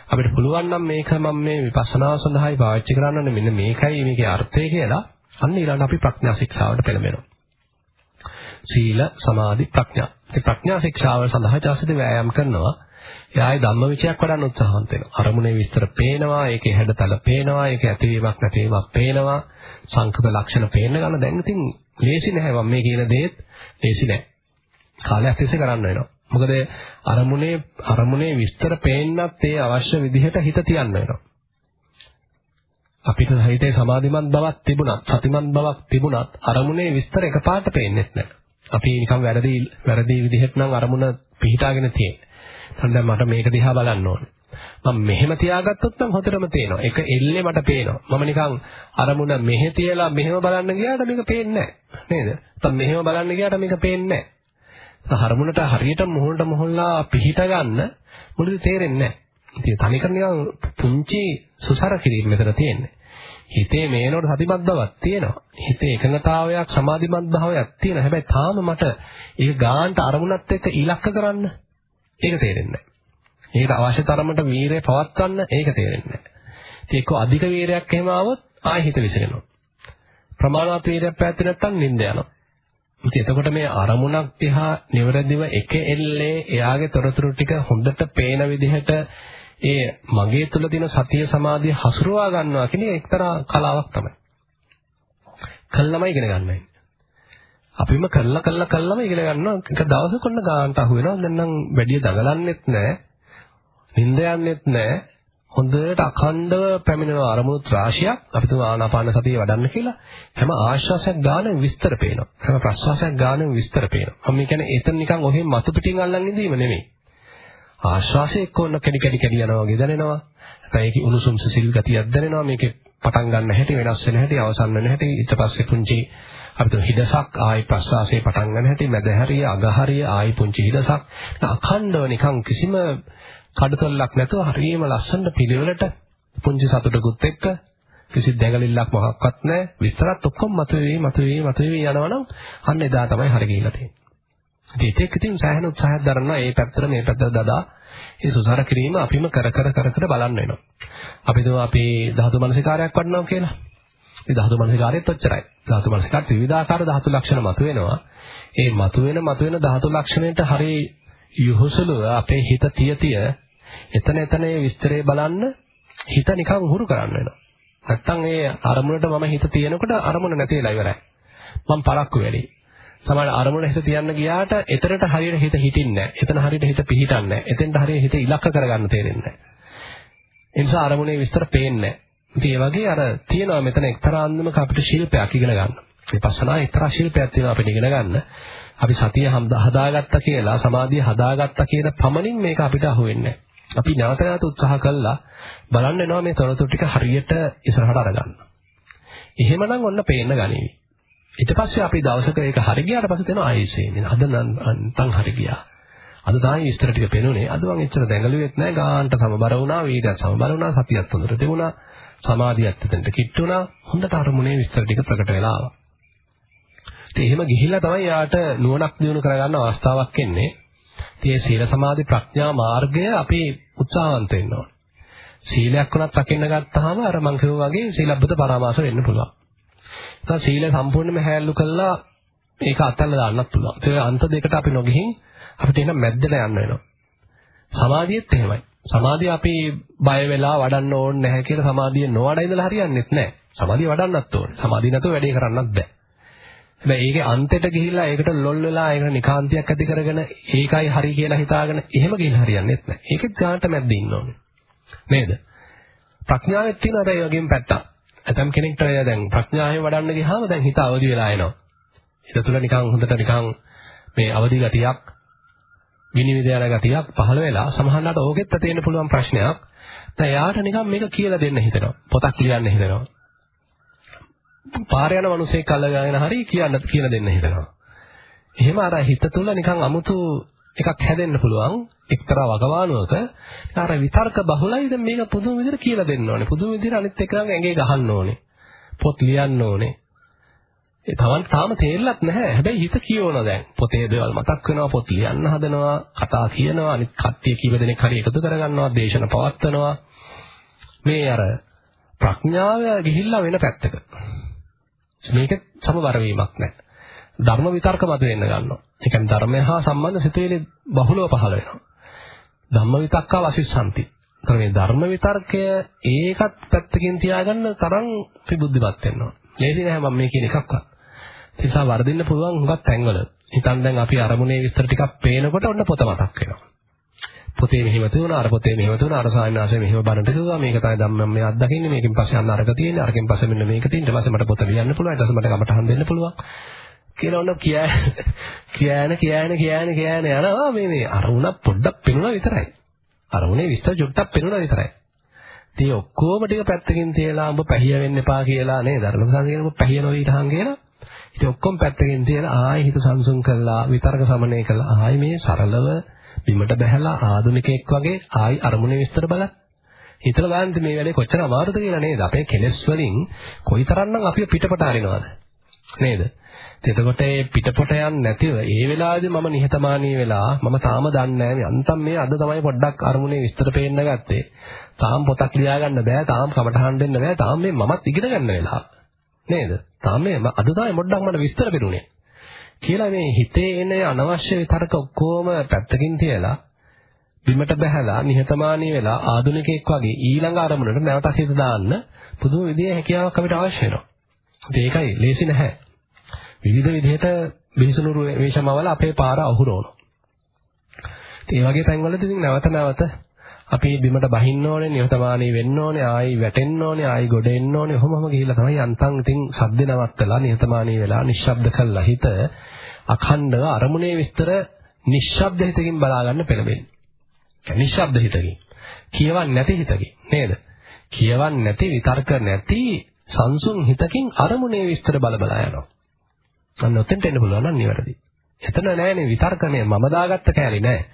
අපිට පුළුවන් නම් මේක මම මේ විපස්සනා සඳහායි පාවිච්චි කරන්න ඕනේ මෙන්න මේකයි මේකේ අර්ථය කියලා අන්න ඊළඟ අපි ප්‍රඥා ශික්ෂාවට පෙළඹෙනවා. සීල සමාධි ප්‍රඥා. ඉතින් ප්‍රඥා ශික්ෂාව සඳහා ඊට වෑයම් කරනවා. එයායි ධම්මවිචයක් වඩන්න උත්සාහන්ත වෙනවා. අරමුණේ විස්තර පේනවා, ඒකේ හැඩතල පේනවා, ඒකේ ඇතිවීමක් නැතිවීමක් පේනවා, සංකත ලක්ෂණ පේන්න ගන්න. දැන් ඉතින් ලේසි නැහැ මම මේ කියන දේත් ලේසි නැහැ. කාලයක් තිස්සේ කරන්න වෙනවා. මොකද අරමුණේ අරමුණේ විස්තර පේන්නත් ඒ අවශ්‍ය විදිහට හිත තියන්න වෙනවා. අපිට හිතේ සමාධිමත් බවක් තිබුණත් සතිමත් බවක් තිබුණත් අරමුණේ විස්තර එකපාරට පේන්නේ නැහැ. අපි නිකන් වැරදි වැරදි විදිහට නම් අරමුණ පිහිටාගෙන තියෙන්නේ. දැන් මට මේක දිහා බලන්න ඕනේ. මම මෙහෙම තියාගත්තොත් නම් හොඳටම තේනවා. ඒක එල්ලේ මට පේනවා. මම නිකන් අරමුණ මෙහෙ තියලා මෙහෙම බලන්න ගියාට මේක පේන්නේ නැහැ. නේද? නැත්නම් මෙහෙම බලන්න ගියාට මේක පේන්නේ නැහැ. හරමුණට හරියට මොහොල්ට මොහොල්ලා පිහිට ගන්න මුලදී තේරෙන්නේ නැහැ. ඉතින් තනිකර නිකන් පුංචි සුසර කිරීම මෙතන තියෙන්නේ. හිතේ මේනොට සතිමත් බවක් තියෙනවා. හිතේ එකඟතාවයක් සමාධිමත් භාවයක් තියෙනවා. හැබැයි තාම මට ඒක ගානට අරමුණත් එක්ක ඉලක්ක කරන්න ඒක තේරෙන්නේ නැහැ. ඒකට අවශ්‍ය තරමට වීරය පවත්වන්න ඒක තේරෙන්නේ නැහැ. ඉතින් එක්ක අධික වීරයක් එහෙම ආවොත් ආයෙ හිත විසිරෙනවා. ප්‍රමාණවත් වීරයක් පැත්තේ නැත්තම් නිින්ද යනවා. ඉතින් එතකොට මේ අරමුණක් දිහා නිවැරදිව එක එල්ලේ එයාගේ තොරතුරු ටික හොඳට පේන විදිහට ඒ මගේ තුල තියෙන සතිය සමාධිය හසුරුවා ගන්නවා කියන එක්තරා කලාවක් තමයි. කළමයි ඉගෙන ගන්නයි. අපිම කළා කළා කළාම ඉගෙන ගන්නවා. එක දවසක ඔන්න ගානට අහු වෙනවා. දැන් නම් වැඩි දඟලන්නෙත් නැහැ. නිින්ද යන්නෙත් නැහැ. හොඳට අඛණ්ඩව පැමිණෙන අරමුණු රාශියක් අපි තුමා ආනාපාන සතිය වඩන්න කියලා හැම ආශ්වාසයක් ගානෙන් විස්තර පේනවා. හැම ප්‍රශ්වාසයක් ගානෙන් විස්තර පේනවා. මම කියන්නේ එතන නිකන් ඔහෙ මතු පිටින් අල්ලන් ඉඳීම නෙමෙයි. ආශ්වාසය එක්ක ඔන්න කැඩි කැඩි කැඩි යනවා වගේ දැනෙනවා. නැත්නම් ඒකේ උණුසුම් සිසිල් ගතියක් දැනෙනවා. මේකේ පටන් ගන්න හැටි වෙනස් වෙන හැටි අවසන් වෙන හැටි ඊට පස්සේ පුංචි අපිට හිඩසක් ආයි ප්‍රශ්වාසයේ පටන් ගන්න හැටි මැද හැරිය අග හරිය ආයි පුංචි හිඩසක් අඛණ්ඩව නිකන් කිසිම කඩතොල්ලක් නැතුව හරියම ලස්සනට පිළිවෙලට පුංචි සතුටකුත් එක්ක කිසි දැඟලිල්ලක් මොකක්වත් නැහැ. විස්තරත් ඔක්කොම මතුවේ මතුවේ මතුවේ යනවනම් අන්න එදා තමයි හරි ගිහිල්ලා තියෙන්නේ. ඉතින් ඒක ඉතින් සෑහෙන උත්සාහයක් දරනවා. මේ පැත්තට මේ පැත්තට දදා ඒ සුසාර කිරීම අපිම කර කර කර කර බලන්න වෙනවා. අපි දුව අපි ධාතු මනසිකාරයක් වඩනවා කියලා. මේ ධාතු මනසිකාරයත් ඔච්චරයි. ධාතු මනසිකාරත් විවිධාකාර ධාතු ලක්ෂණ මතුවෙනවා. ඒ මතුවෙන මතුවෙන ධාතු ලක්ෂණයට හරිය යොහසලුව අපේ හිත තිය තිය එතන එතන ඒ විස්තරේ බලන්න හිත නිකන් උහුරු කරන්න වෙනවා. නැත්තම් ඒ අරමුණට මම හිත තියෙනකොට අරමුණ නැතිලා ඉවරයි. මම පරක්කු වෙලී. සමහර අරමුණ හිත තියන්න ගියාට එතරට හරියට හිත හිටින්නේ නැහැ. එතන හරියට හිත පිහිටන්නේ නැහැ. එතෙන්ට හරියට හිත ඉලක්ක කරගන්න තේරෙන්නේ නැහැ. ඒ නිසා අරමුණේ විස්තර පේන්නේ නැහැ. ඉතින් ඒ වගේ අර තියෙනවා මෙතන එක්තරා අන්දමක අපිට ශිල්පයක් ඉගෙන ගන්න. විපස්සනා එක්තරා ශිල්පයක් තියෙනවා අපිට ඉගෙන ගන්න. අපි සතිය හදාගත්තා කියලා සමාධිය හදාගත්තා කියන පමණින් මේක අපිට අහුවෙන්නේ අපි නැවත නැවත උත්සාහ කළා බලන්න එනවා මේ තොරතුරු ටික හරියට ඉස්සරහට අරගන්න. එහෙමනම් ඔන්න පේන්න ගනීවි. ඊට පස්සේ අපි දවසක ඒක හරි ගියාට පස්සේ තේනවා ආයෙසෙන්නේ. අද නම් හරි ගියා. අද තමයි විස්තර ටික පේනුනේ. අද මම එච්චර දැඟලුවෙත් නැහැ. ගාන්ට සමබර වුණා, වීර්යයත් සමබර වුණා, සතියත් හොඳට තිබුණා, සමාධියත් එතනට කිට්ටුණා. හොඳට අරමුණේ විස්තර ටික ප්‍රකට වෙලා ආවා. ඉතින් එහෙම ගිහිල්ලා තමයි යාට නුවණක් දිනු කරගන්න අවස්ථාවක් එන්නේ. ඉතින් මේ සීල සමාධි ප්‍රඥා මාර්ගය අපි උත්සාහවන්ත වෙන්න ඕනේ. සීලයක් වුණත් රකින්න ගත්තාම අර මං කිව්වා වගේ සීලබ්බත පරාමාස වෙන්න පුළුවන්. ඉතින් සීල සම්පූර්ණයෙන්ම හැල්ලු කළා ඒක අත්හැරලා දාන්නත් පුළුවන්. ඒ අන්ත දෙකට අපි නොගිහින් අපිට එන මැද්දට යන්න වෙනවා. සමාධියත් එහෙමයි. සමාධිය අපි බය වෙලා වඩන්න ඕනේ නැහැ කියලා සමාධිය නොවඩ ඉඳලා හරියන්නේත් නැහැ. සමාධිය වඩන්නත් ඕනේ. සමාධිය නැතුව වැඩේ කරන්නත් බෑ. හැබැයි ඒකේ අන්තයට ගිහිල්ලා ඒකට ලොල් වෙලා ඒකට නිකාන්තියක් ඇති කරගෙන ඒකයි හරි කියලා හිතාගෙන එහෙම ගිහිල්ලා හරියන්නේ නැහැ. ඒකෙත් ගානට මැද්ද ඉන්න ඕනේ. නේද? ප්‍රඥාවෙත් තියෙන හැබැයි වගේම පැත්තක්. ඇතම් කෙනෙක්ට දැන් ප්‍රඥාවෙන් වඩන්න ගියාම දැන් හිත අවදි වෙලා එනවා. හිත තුළ නිකන් හොඳට නිකන් මේ අවදි ගතියක් විනිවිද යන ගතියක් පහළ වෙලා සමහරවිට ඕකෙත් තියෙන්න පුළුවන් ප්‍රශ්නයක්. දැන් එයාට නිකන් මේක කියලා දෙන්න හිතෙනවා. පොතක් ලියන්න හිතෙනවා. පාර යන මිනිසෙක් අල්ලගෙන හරි කියන්න කියලා දෙන්න හිතනවා. එහෙම අර හිත තුල නිකන් අමුතු එකක් හැදෙන්න පුළුවන් එක්තරා වගවානුවක අර විතර්ක බහුලයි දැන් මේක පුදුම විදිහට කියලා දෙන්න ඕනේ. පුදුම විදිහට අනිත් එක්කෙනාගේ ඇඟේ ගහන්න ඕනේ. පොත් ලියන්න ඕනේ. ඒ තවන් තාම තේරෙලත් නැහැ. හැබැයි හිත කියවන දැන්. පොතේ දේවල් මතක් වෙනවා, පොත් ලියන්න හදනවා, කතා කියනවා, අනිත් කට්ටිය කීප දෙනෙක් හරි එකතු කරගන්නවා, දේශන පවත්වනවා. මේ අර ප්‍රඥාව ගිහිල්ලා වෙන පැත්තක. මේක සමබර වීමක් නැහැ. ධර්ම විතර්ක මත වෙන්න ගන්නවා. ඒ කියන්නේ ධර්මය හා සම්බන්ධ සිතුවිලි බහුලව පහළ වෙනවා. ධම්ම විතක්කා වසිස්සanti. ඒතර මේ ධර්ම විතර්කය ඒකත් පැත්තකින් තියාගන්න තරම් අපි බුද්ධිමත් වෙන්න ඕන. ලේසි නෑ මම මේ කියන එකක්වත්. ඒ නිසා වර්ධින්න පුළුවන් හුඟක් තැන්වල. හිතන් දැන් අපි අරමුණේ විස්තර ටිකක් පේනකොට ඔන්න පොත මතක් වෙනවා. පොතේ මෙහෙම තියුණා අර පොතේ මෙහෙම තියුණා අර සායනාසේ මෙහෙම බණට කිව්වා මේක තමයි ධම්ම මේ අත්දකින්නේ. මේකෙන් පස්සේ අන්න අරක තියෙන්නේ. අරකින් පස්සේ මෙන්න මේක තියෙන්නේ. ඊට පස්සේ මට පොත ලියන්න පුළුවන්. ඊට පස්සේ මට කමටහන් දෙන්න පුළුවන්. කියලා ඔන්න කියා කියෑන කියෑන කියෑන කියෑන යනවා. මේ මේ අරුණ පොඩ්ඩක් පෙනුණා විතරයි. අරුණේ විස්තර චුට්ටක් පෙනුණා විතරයි. ඉතින් ඔක්කොම ටික පැත්තකින් තියලා ඔබ පැහිය වෙන්න එපා කියලා නේද? ධර්මසංග කියන ඔබ පැහිය නොවීටහන් කියලා. ඉතින් ඔක්කොම පැත්තකින් තියලා ආයෙ හිත සංසුන් කළා විතර්ක සමනය කළා. ආයෙ මේ සරලව බිමට බැහැලා ආධුනිකෙක් වගේ ආයි අරමුණේ විස්තර බලන්න. හිතලා බලන්න මේ වැඩේ කොච්චර අමාරුද කියලා නේද? අපේ කෙලෙස් වලින් කොයිතරම්නම් අපි පිටපට හරිනවද? නේද? එතකොට මේ පිටපොට යන්නේ නැතිව ඒ වෙලාවේදී මම නිහතමානී වෙලා මම තාම දන්නේ නැහැ යන්තම් මේ අද තමයි පොඩ්ඩක් අරමුණේ විස්තර පේන්න ගත්තේ. තාම පොතක් ලියා ගන්න බෑ, තාම කමටහන් දෙන්න බෑ, තාම මේ මමත් ඉගෙන ගන්න වෙලාව. නේද? තාම මේ අද තමයි පොඩ්ඩක් මට විස්තර පෙරුනේ. කියලා මේ හිතේ එන අනවශ්‍ය විතරක ඔක්කොම පැත්තකින් තියලා බිමට බහැලා නිහතමානී වෙලා ආධුනිකයෙක් වගේ ඊළඟ අරමුණට නැවතත් හිත දාන්න පුදුම විදිහේ හැකියාවක් අපිට අවශ්‍ය වෙනවා. ඒකයි ලේසි නැහැ. විවිධ විදිහට බිහිසුණු වේශමවල අපේ පාර අහුරවනවා. ඒ වගේ තැන්වලදී ඉතින් නැවත නැවත අපි බිමට බහින්න ඕනේ, නිහතමානී වෙන්න ඕනේ, ආයි වැටෙන්න ඕනේ, ආයි ගොඩ එන්න ඕනේ. ඔහොමම ගිහිල්ලා තමයි යන්තම් ඉතින් සද්ද නවත්තලා නිහතමානී වෙලා නිශ්ශබ්ද කළා හිත අඛණ්ඩව අරමුණේ විස්තර නිශ්ශබ්ද හිතකින් බලා ගන්න පෙළඹෙන්නේ. නිශ්ශබ්ද හිතකින්. කියවන්නේ නැති හිතකින් නේද? කියවන්නේ නැති විතර්ක නැති සංසුන් හිතකින් අරමුණේ විස්තර බල බලා යනවා. අන්න ඔතෙන්ට එන්න පුළුවන් නම් නිවැරදි. එතන නෑනේ විතර්කනේ මම දාගත්ත කෑලි නෑ.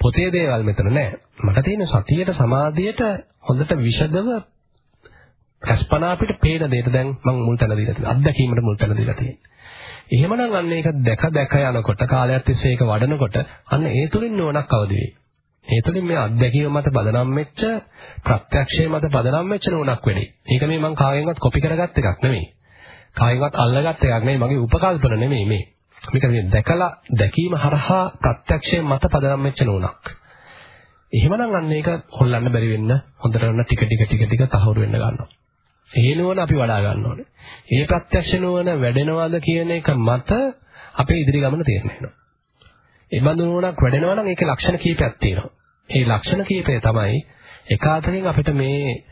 පොතේ දේවල් මෙතන නෑ. මට තියෙන සතියට සමාධියට හොඳට විෂදව අස්පනා අපිට පේන දෙයට දැන් මම මුල් තැන දීලා තියෙනවා. අත්දැකීමට මුල් තැන දීලා තියෙනවා. එහෙමනම් අන්න ඒක දැක දැක යනකොට කාලයක් තිස්සේ ඒක වඩනකොට අන්න ඒ තුලින් නුවණක් අවදි වෙයි. ඒ තුලින් මේ අත්දැකීම මත පදනම් වෙච්ච ප්‍රත්‍යක්ෂයේ මත පදනම් වෙච්ච නුවණක් වෙන්නේ. ඒක මේ මම කාගෙන්වත් කොපි කරගත් එකක් නෙමෙයි. කාගෙන්වත් අල්ලගත් එකක් නෙමෙයි. මගේ උපකල්පන නෙමෙයි මේ. මේක මේ දැකලා දැකීම හරහා ප්‍රත්‍යක්ෂයෙන් මත පදනම් වෙච්ච නුවණක්. එහෙමනම් අන්න ඒක හොල්ලන්න බැරි වෙන්න හොඳට යන ටික ටික ටික ටික තහවුරු වෙන්න ගන්නවා. ඒ නුවණ අපි වඩා ගන්න ඕනේ. ඒ ප්‍රත්‍යක්ෂ නුවණ වැඩෙනවද කියන එක මත අපේ ඉදිරි ගමන තීරණය වෙනවා. ඒ බඳු නුවණක් වැඩෙනවා නම් ඒකේ ලක්ෂණ කීපයක් තියෙනවා. ඒ ලක්ෂණ කීපය තමයි එකාතකින් අපිට මේ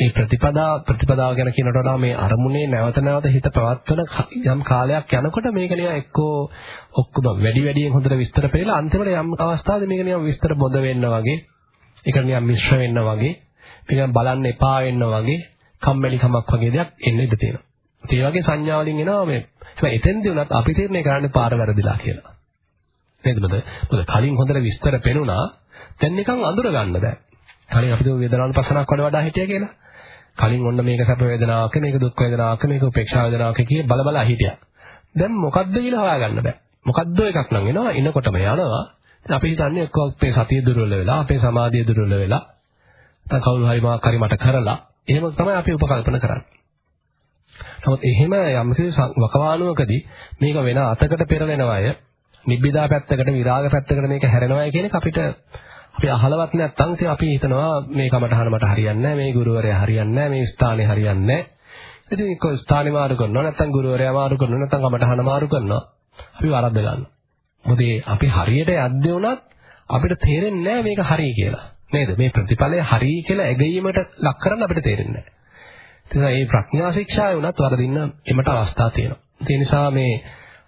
මේ ප්‍රතිපදා ප්‍රතිපදාව ගැන කියනට වඩා මේ අරමුණේ නැවත නැවත හිත පවත්වන යම් කාලයක් යනකොට මේක නිකන් එක්කෝ ඔක්කොම වැඩි වැඩියෙන් හොඳට විස්තර පෙරලා අන්තිමට යම් අවස්ථාවකදී මේක නිකන් විස්තර බොඳ වෙන්න වගේ ඒක නිකන් මිශ්‍ර වෙන්න වගේ නිකන් බලන්න එපා වෙන්න වගේ කම්මැලි කමක් වගේ දෙයක් එන්න ඉඩ තියෙනවා. ඒ වගේ සංඥා වලින් එනවා මේ හැබැයි එතෙන්දී උනත් අපි තීරණය කරන්නේ පාර වැරදිලා කියලා. නේද මොකද මොකද කලින් හොඳට විස්තර පෙනුණා දැන් නිකන් අඳුර ගන්න බෑ. කලින් අපිට වේදනාවන පසනක් වඩ වඩා හිටියා කියලා. කලින් ඔන්න මේක සැප වේදනාවක් මේක දුක් වේදනාවක් මේක උපේක්ෂා වේදනාවක් කිය බල බල හිටියා. දැන් මොකද්ද කියලා හොයාගන්න බෑ. මොකද්ද එකක් නම් එනවා එනකොටම යනවා. අපි හිතන්නේ එක්ක අපේ සතිය දුර්වල වෙලා අපේ සමාධිය දුර්වල වෙලා නැත්නම් කවුරු හරි මාක් හරි මට කරලා එහෙම තමයි අපි උපකල්පන කරන්නේ. නමුත් එහෙම යම්කිසි වකවානුවකදී මේක වෙන අතකට පෙරලෙන අය නිබ්බිදා පැත්තකට විරාග පැත්තකට මේක හැරෙනවා කියන එක අපිට අපි අහලවත් නැත්නම් ඉතින් අපි හිතනවා මේ කමටහන මට හරියන්නේ නැහැ මේ ගුරුවරයා හරියන්නේ නැහැ මේ ස්ථානේ හරියන්නේ නැහැ. ඉතින් එක්ක ස්ථානේ මාරු කරනවා නැත්නම් ගුරුවරයා මාරු කරනවා නැත්නම් කමටහන මාරු කරනවා. අපි වරද්ද ගන්නවා. මොකද අපි හරියට යද්දී වුණත් අපිට තේරෙන්නේ නැහැ මේක හරි කියලා. නේද? මේ ප්‍රතිඵලය හරි කියලා ඇගීමට ලක් කරන්න අපිට තේරෙන්නේ නැහැ. ඒ ප්‍රඥා ශික්ෂාවේ උනත් වරදින්න එමට අවස්ථා තියෙනවා. ඒ නිසා මේ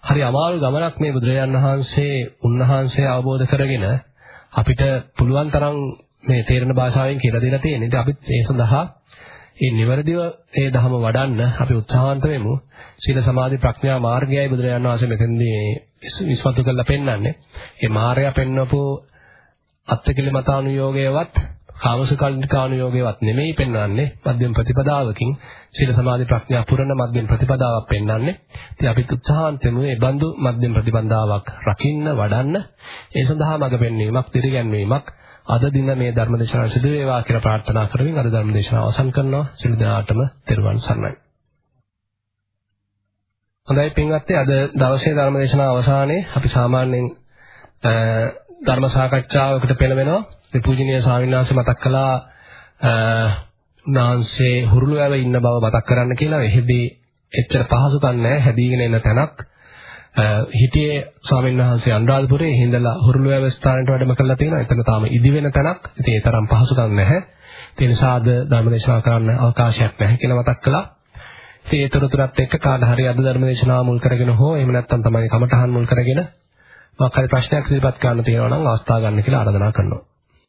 හරි අමාරු ගමනක් මේ බුදුරජාන් වහන්සේ උන්වහන්සේ අවබෝධ කරගෙන අපිට පුළුවන් තරම් මේ තේරෙන භාෂාවෙන් කියලා දෙලා තියෙන. ඉතින් අපිත් ඒ සඳහා මේ නිවැරදිව ඒ ධහම වඩන්න අපි උත්සාහන්ත වෙමු. සීල සමාධි ප්‍රඥා මාර්ගයයි බුදුරජාණන් වහන්සේ මෙතෙන්දී විශ්වතු කරලා පෙන්වන්නේ. මේ මාර්ගය පෙන්වපු අත්තිකිලමතානුയോഗයවත් කාමසුකල්නිකානුയോഗයවත් නෙමෙයි පෙන්වන්නේ. මධ්‍යම ප්‍රතිපදාවකින් සීල සමාධි ප්‍රඥා පුරණ මධ්‍යම ප්‍රතිපදාවක් පෙන්වන්නේ. ඉතින් අපි උත්සාහන්ත වෙමු මේ බඳු මධ්‍යම ප්‍රතිපදාවක් රකින්න වඩන්න. ඒ සඳහා මඟ පෙන්වීමක්, දිරිගැන්වීමක් අද දින මේ ධර්ම දේශනාව සිදු වේවා කියලා ප්‍රාර්ථනා කරමින් අද ධර්ම දේශනාව අවසන් කරනවා. සියලු දෙනාටම තෙරුවන් සරණයි. හොඳයි පින්වත්නි අද දවසේ ධර්ම දේශනාව අවසානයේ අපි සාමාන්‍යයෙන් ධර්ම සාකච්ඡාවකට පෙළඹෙනවා. මේ පූජනීය ස්වාමීන් වහන්සේ මතක් කළා උන්වහන්සේ හුරුළු වැව ඉන්න බව මතක් කරන්න කියලා. එහිදී එච්චර පහසුකම් නැහැ හැදීගෙන එන තැනක්. හිටියේ ස්වාමීන් වහන්සේ අනුරාධපුරේ හිඳලා හුරුළුවැව ස්ථානයට වැඩම කරලා තියෙනවා. එතන තාම ඉදි වෙන තැනක්. ඉතින් ඒ තරම් පහසුකම් නැහැ. ඒ නිසා අද ධර්මදේශනා කරන්න අවකාශයක් නැහැ කියලා මතක් කළා. ඉතින් ඒ තොරතුරත් එක්ක කාට හරි අද ධර්මදේශනාව මුල් කරගෙන හෝ එහෙම නැත්නම් තමයි කමඨහන් මුල් කරගෙන මොකක් හරි ප්‍රශ්නයක් ඉදිරිපත් කරන්න තියෙනවා නම් අවස්ථාව ගන්න කියලා ආරාධනා කරනවා.